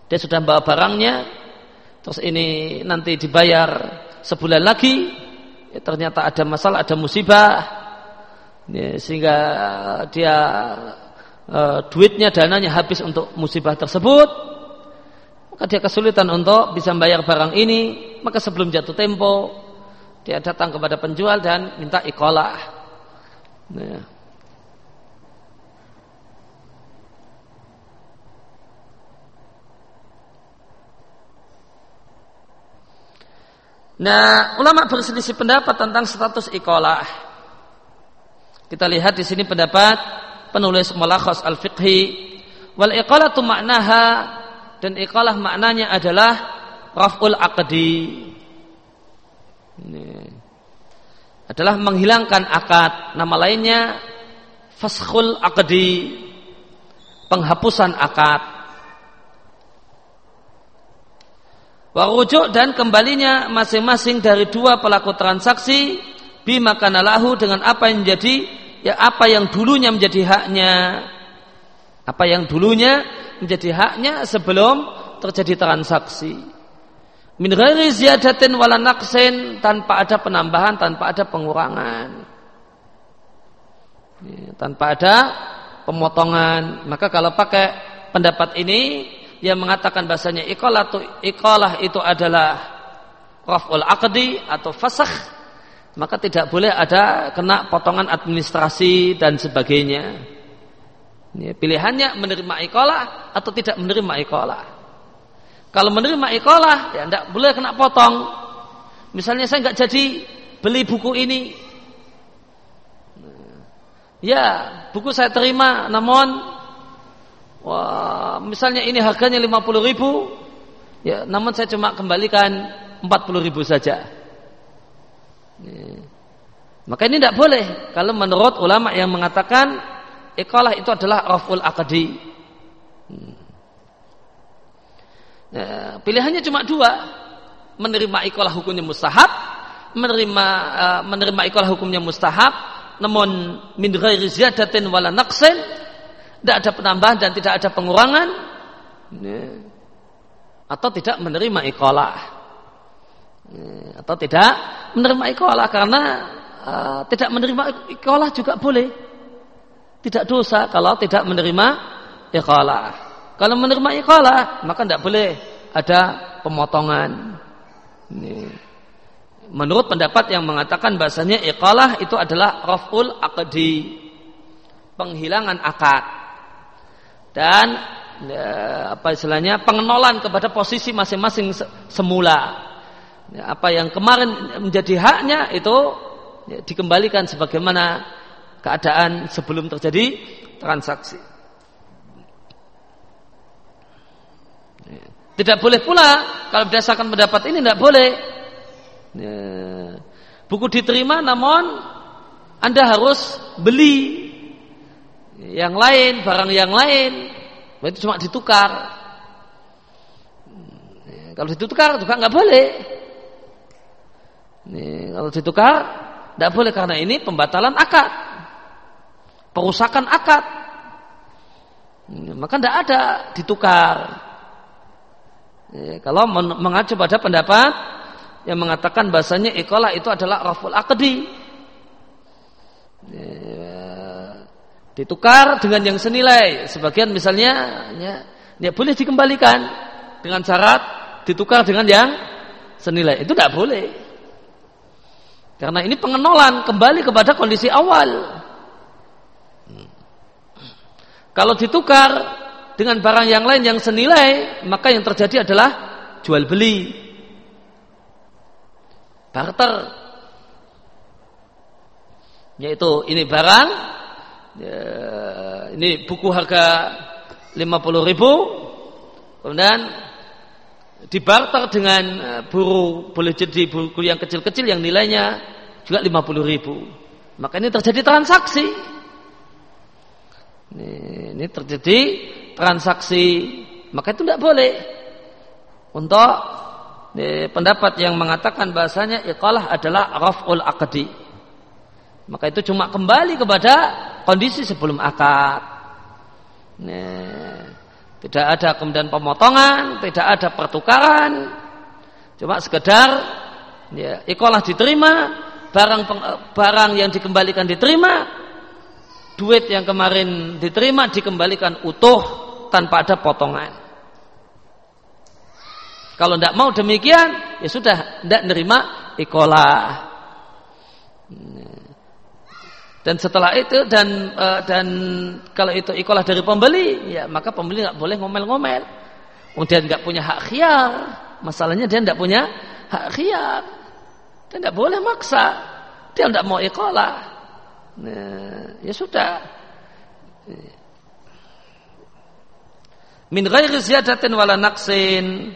Dia sudah bawa barangnya, terus ini nanti dibayar sebulan lagi, ya, ternyata ada masalah, ada musibah, ya, sehingga dia e, duitnya, dananya habis untuk musibah tersebut, maka dia kesulitan untuk bisa membayar barang ini, maka sebelum jatuh tempo, dia datang kepada penjual dan minta ikolah. Ya. Nah, ulama berselisih pendapat tentang status ikolah. Kita lihat di sini pendapat penulis Mulakhas Al-Fiqhi wal iqalatu maknaha dan iqalah maknanya adalah raf'ul aqdi. Ini adalah menghilangkan akad. Nama lainnya faskhul aqdi. Penghapusan akad. Warujuk dan kembalinya masing-masing dari dua pelaku transaksi bima lahu dengan apa yang menjadi ya apa yang dulunya menjadi haknya apa yang dulunya menjadi haknya sebelum terjadi transaksi min ghairi ziyadatin wala naqsin tanpa ada penambahan tanpa ada pengurangan ya, tanpa ada pemotongan maka kalau pakai pendapat ini yang mengatakan bahasanya ikolah itu, ikolah itu adalah raf'ul aqdi atau fasakh maka tidak boleh ada kena potongan administrasi dan sebagainya. Ini pilihannya menerima ikolah atau tidak menerima ikolah. Kalau menerima ikolah ya tidak boleh kena potong. Misalnya saya nggak jadi beli buku ini, ya buku saya terima, namun Wah, misalnya ini harganya 50 ribu, ya, namun saya cuma kembalikan 40 ribu saja. Maka ini tidak boleh kalau menurut ulama yang mengatakan ikalah itu adalah raful akadi. Hmm. Ya, pilihannya cuma dua, menerima ikalah hukumnya mustahab, menerima uh, menerima ikalah hukumnya mustahab, namun min ghairi ziyadatin wala naqsin, tidak ada penambahan dan tidak ada pengurangan, atau tidak menerima ikalah, ya. atau tidak menerima ikalah karena uh, tidak menerima ikalah juga boleh, tidak dosa kalau tidak menerima ikalah. Kalau menerima iqalah, maka tidak boleh ada pemotongan. Ini. Menurut pendapat yang mengatakan bahasanya iqalah itu adalah raful akadi, penghilangan akad. Dan ya, apa istilahnya pengenolan kepada posisi masing-masing semula. Ya, apa yang kemarin menjadi haknya itu ya, dikembalikan sebagaimana keadaan sebelum terjadi transaksi. Tidak boleh pula kalau berdasarkan pendapat ini tidak boleh. Ya. Buku diterima namun Anda harus beli yang lain, barang yang lain. Itu cuma ditukar. Ya, kalau ditukar juga nggak boleh. Ya, kalau ditukar tidak boleh karena ini pembatalan akad, perusakan akad. Maka tidak ada ditukar. Ya, kalau mengacu pada pendapat yang mengatakan bahasanya ikola itu adalah raful akdi. Ya, ditukar dengan yang senilai. Sebagian misalnya ya, ya boleh dikembalikan dengan syarat ditukar dengan yang senilai. Itu tidak boleh. Karena ini pengenolan kembali kepada kondisi awal. Hmm. Kalau ditukar dengan barang yang lain yang senilai, maka yang terjadi adalah jual beli. Barter. Yaitu ini barang, ya, ini buku harga 50 ribu, kemudian dibarter dengan eh, buru, boleh jadi buku yang kecil-kecil yang nilainya juga 50 ribu. Maka ini terjadi transaksi. Ini, ini terjadi transaksi maka itu tidak boleh. Untuk eh, pendapat yang mengatakan bahasanya iqalah adalah raf'ul akadi maka itu cuma kembali kepada kondisi sebelum akad. Nah, tidak ada kemudian pemotongan tidak ada pertukaran. Cuma sekedar ya, iqalah diterima barang barang yang dikembalikan diterima duit yang kemarin diterima dikembalikan utuh tanpa ada potongan. Kalau tidak mau demikian, ya sudah tidak nerima ikolah. Dan setelah itu dan uh, dan kalau itu ikolah dari pembeli, ya maka pembeli nggak boleh ngomel-ngomel. Kemudian nggak punya hak khiar. Masalahnya dia tidak punya hak khiar. Dia tidak boleh maksa. Dia tidak mau ikolah. Nah, ya sudah. Min ghairi ziyadatin wala naqsin.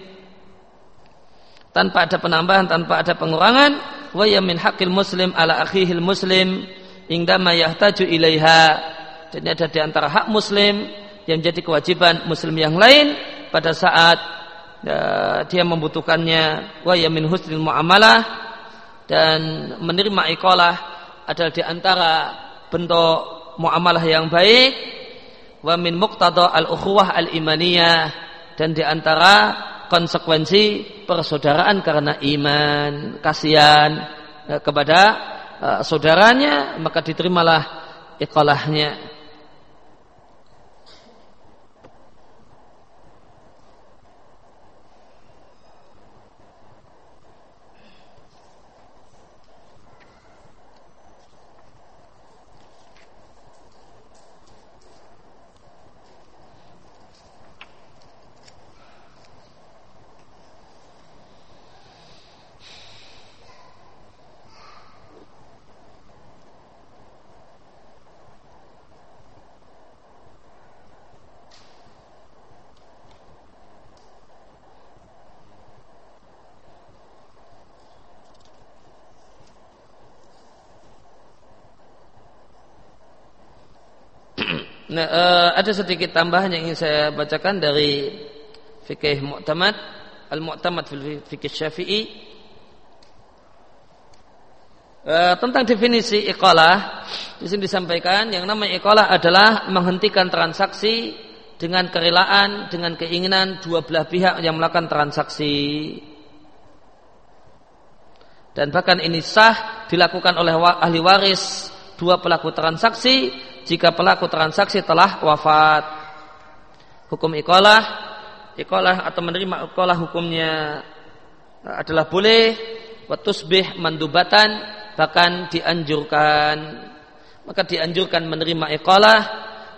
Tanpa ada penambahan, tanpa ada pengurangan, wa ya min haqqil muslim ala akhihil muslim indama yahtaju ilaiha. Jadi ada di antara hak muslim yang menjadi kewajiban muslim yang lain pada saat ya, dia membutuhkannya wa ya min husnil muamalah dan menerima ikolah adalah di antara bentuk muamalah yang baik wa min muqtada al-ukhuwah al-imaniyah dan di antara konsekuensi persaudaraan karena iman, kasihan eh, kepada uh, saudaranya maka diterimalah iqalahnya. Nah, uh, ada sedikit tambahan yang ingin saya bacakan dari fikih mu'tamad al-mu'tamad fil fikih syafi'i. Uh, tentang definisi iqalah di sini disampaikan yang namanya iqalah adalah menghentikan transaksi dengan kerelaan dengan keinginan dua belah pihak yang melakukan transaksi. Dan bahkan ini sah dilakukan oleh ahli waris dua pelaku transaksi jika pelaku transaksi telah wafat. Hukum ikolah, ikolah atau menerima ikolah hukumnya adalah boleh, watusbih mandubatan, bahkan dianjurkan. Maka dianjurkan menerima ikolah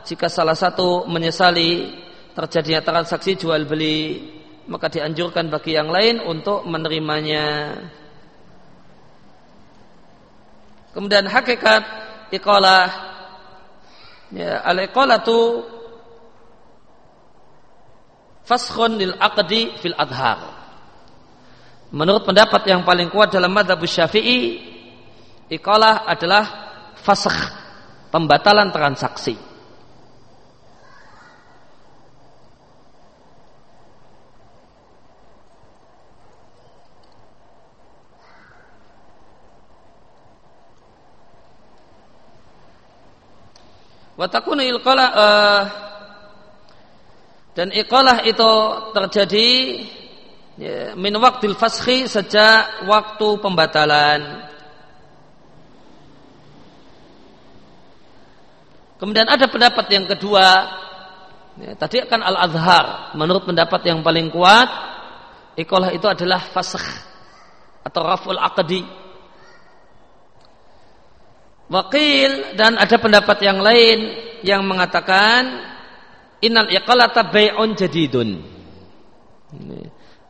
jika salah satu menyesali terjadinya transaksi jual beli, maka dianjurkan bagi yang lain untuk menerimanya. Kemudian hakikat ikolah ya, al-iqalatu faskhun lil aqdi fil adhar. Menurut pendapat yang paling kuat dalam madhab syafi'i iqalah adalah fasakh pembatalan transaksi Watakunu ilqala uh, dan iqalah itu terjadi ya, min waktil fashi sejak waktu pembatalan. Kemudian ada pendapat yang kedua. Ya, tadi akan al-azhar. Menurut pendapat yang paling kuat, iqalah itu adalah fasakh atau raful aqdi Wakil dan ada pendapat yang lain yang mengatakan innal iqalata bai'un jadidun.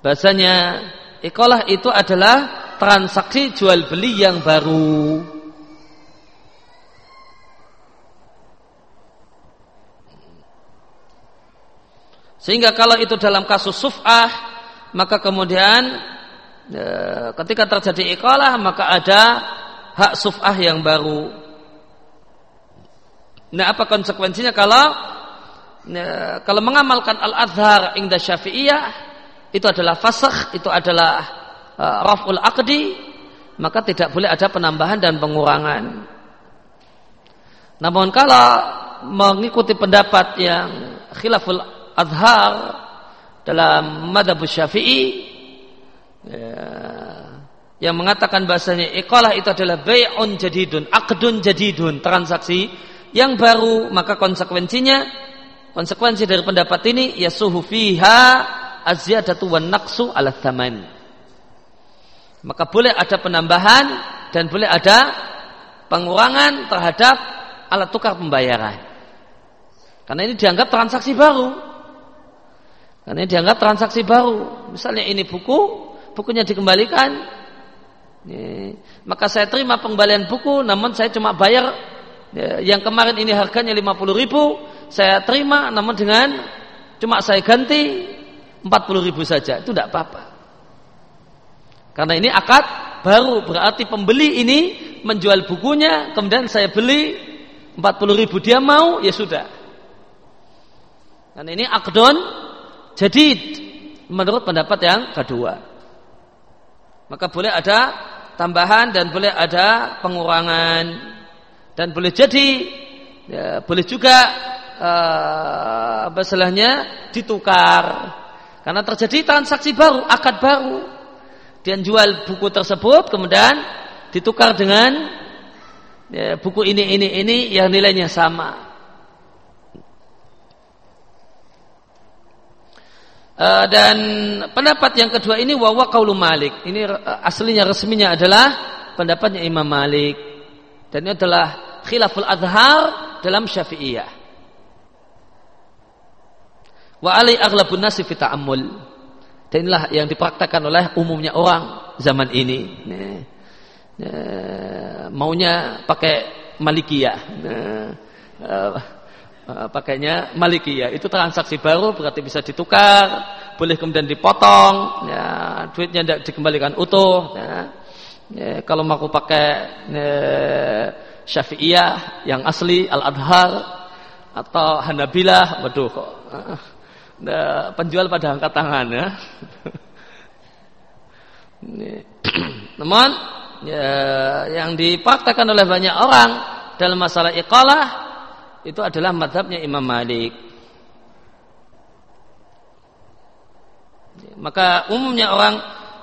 Bahasanya iqalah itu adalah transaksi jual beli yang baru. Sehingga kalau itu dalam kasus suf'ah maka kemudian ya, ketika terjadi iqalah maka ada hak suf'ah yang baru. Nah, apa konsekuensinya kalau nah, kalau mengamalkan al-adhar inda syafi'iyah itu adalah fasakh, itu adalah uh, raf'ul aqdi, maka tidak boleh ada penambahan dan pengurangan. Namun kalau mengikuti pendapat yang khilaful adhar dalam madhab syafi'i ya, yang mengatakan bahasanya iqalah itu adalah bay'un jadidun, akdun jadidun, transaksi yang baru, maka konsekuensinya konsekuensi dari pendapat ini ya suhu fiha azyadatu wan naqsu ala thaman. Maka boleh ada penambahan dan boleh ada pengurangan terhadap alat tukar pembayaran. Karena ini dianggap transaksi baru. Karena ini dianggap transaksi baru. Misalnya ini buku, bukunya dikembalikan, maka saya terima pengembalian buku, namun saya cuma bayar ya, yang kemarin ini harganya 50 ribu, saya terima, namun dengan cuma saya ganti 40 ribu saja, itu tidak apa-apa. Karena ini akad baru, berarti pembeli ini menjual bukunya, kemudian saya beli 40 ribu, dia mau, ya sudah. Karena ini akdon jadi menurut pendapat yang kedua. Maka boleh ada tambahan dan boleh ada pengurangan dan boleh jadi ya, boleh juga uh, apa ditukar karena terjadi transaksi baru, akad baru. Dan jual buku tersebut kemudian ditukar dengan ya, buku ini ini ini yang nilainya sama. Eh, dan pendapat yang kedua ini wawa kaulu Malik. Ini uh, aslinya resminya adalah pendapatnya Imam Malik. Dan ini adalah khilaful adhar dalam Syafi'iyah. Wa ali aghlabun nasi fi ta'ammul. Dan inilah yang dipraktekkan oleh umumnya orang zaman ini. Nih, maunya pakai malikiyah. Eh, pakainya Malikiyah. Itu transaksi baru berarti bisa ditukar, boleh kemudian dipotong, ya, duitnya tidak dikembalikan utuh. Ya. Ya, kalau mau pakai ya, Syafi'iyah yang asli Al-Adhar, atau Hanabilah, waduh kok nah, penjual pada angkat tangan ya. Namun ya, yang dipraktekkan oleh banyak orang dalam masalah iqalah itu adalah madhabnya Imam Malik. Maka umumnya orang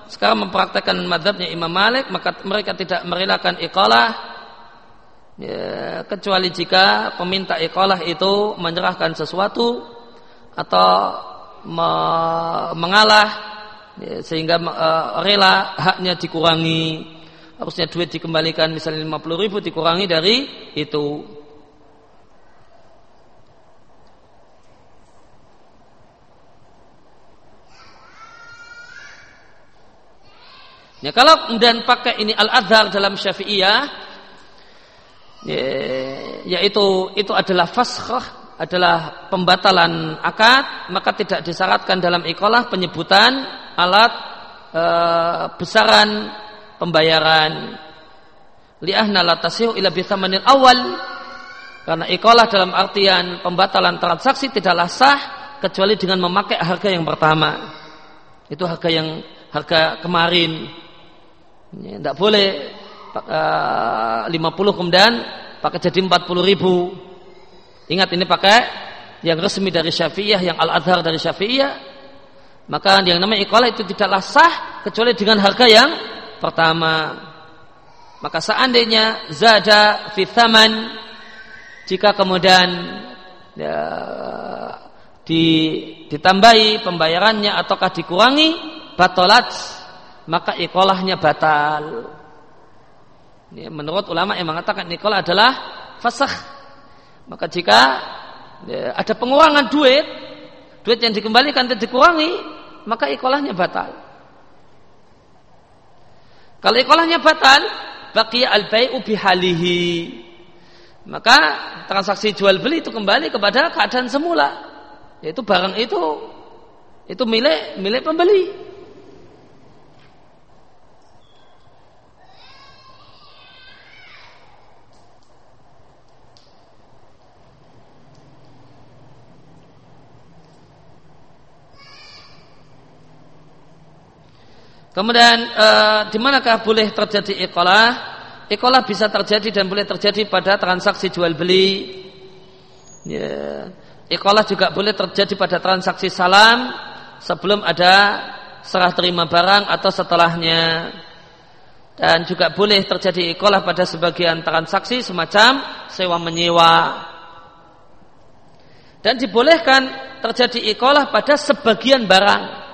sekarang mempraktekkan madhabnya Imam Malik, maka mereka tidak merelakan iqalah ya, kecuali jika peminta iqalah itu menyerahkan sesuatu atau me mengalah ya, sehingga uh, rela haknya dikurangi harusnya duit dikembalikan misalnya 50 ribu dikurangi dari itu Ya kalau kemudian pakai ini al-adhar dalam syafi'iyah ya, yaitu itu adalah faskhah adalah pembatalan akad maka tidak disyaratkan dalam ikolah penyebutan alat e, besaran pembayaran. Li'ahna la tasihu ila bithamanil awal. Karena ikolah dalam artian pembatalan transaksi tidaklah sah kecuali dengan memakai harga yang pertama. Itu harga yang harga kemarin tidak boleh uh, 50 kemudian pakai jadi 40 ribu. Ingat ini pakai yang resmi dari syafi'iyah yang al-adhar dari syafi'iyah. Maka yang namanya ikolah itu tidaklah sah kecuali dengan harga yang pertama. Maka seandainya zada fitaman jika kemudian ya, di, ditambahi pembayarannya ataukah dikurangi batolat maka ikolahnya batal ya, menurut ulama yang mengatakan ikolah adalah fasah maka jika ya, ada pengurangan duit duit yang dikembalikan dan dikurangi maka ikolahnya batal kalau ikolahnya batal, bagi al-bai'u bihalihi. Maka transaksi jual beli itu kembali kepada keadaan semula. Yaitu barang itu itu milik milik pembeli. Kemudian e, di manakah boleh terjadi ikolah? Ikolah bisa terjadi dan boleh terjadi pada transaksi jual beli. Ya. Ikolah juga boleh terjadi pada transaksi salam sebelum ada serah terima barang atau setelahnya. Dan juga boleh terjadi ikolah pada sebagian transaksi semacam sewa menyewa. Dan dibolehkan terjadi ikolah pada sebagian barang.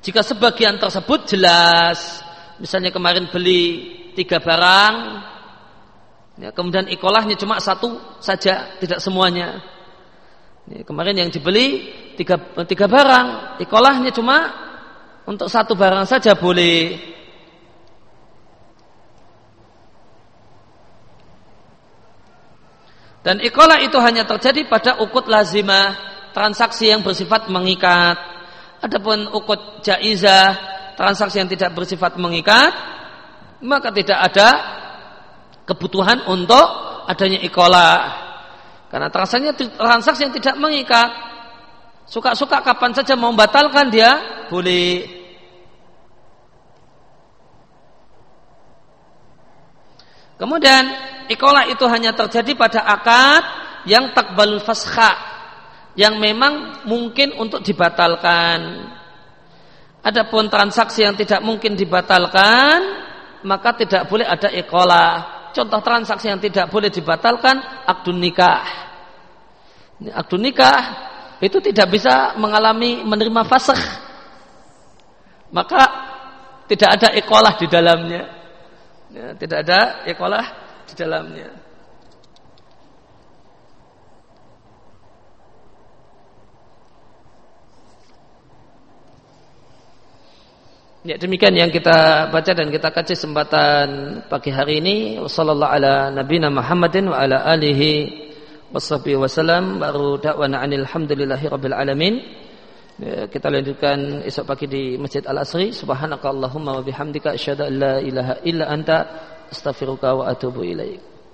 Jika sebagian tersebut jelas, misalnya kemarin beli tiga barang, ya, kemudian ikolahnya cuma satu saja, tidak semuanya. Ya, kemarin yang dibeli tiga, tiga barang, ikolahnya cuma untuk satu barang saja boleh. Dan ikolah itu hanya terjadi pada ukut lazimah, transaksi yang bersifat mengikat. Adapun ukut jaizah, transaksi yang tidak bersifat mengikat, maka tidak ada kebutuhan untuk adanya ikola. Karena transaksinya transaksi yang tidak mengikat, suka-suka kapan saja mau membatalkan dia boleh. Kemudian ikola itu hanya terjadi pada akad yang takbalul fasha yang memang mungkin untuk dibatalkan. Adapun transaksi yang tidak mungkin dibatalkan, maka tidak boleh ada ikola. Contoh transaksi yang tidak boleh dibatalkan, akdun nikah. Akdun nikah itu tidak bisa mengalami menerima fasih. Maka tidak ada ikolah di dalamnya. Ya, tidak ada ikolah di dalamnya. Ya demikian yang kita baca dan kita kaji kesempatan pagi hari ini. Wassallallahu ala nabiyina Muhammadin wa ala alihi washabihi wasallam. Baru dakwana anil hamdulillahi rabbil alamin. Ya, kita lanjutkan esok pagi di Masjid Al Asri. Subhanakallahumma wa bihamdika asyhadu an la ilaha illa anta astaghfiruka wa atubu ilaik.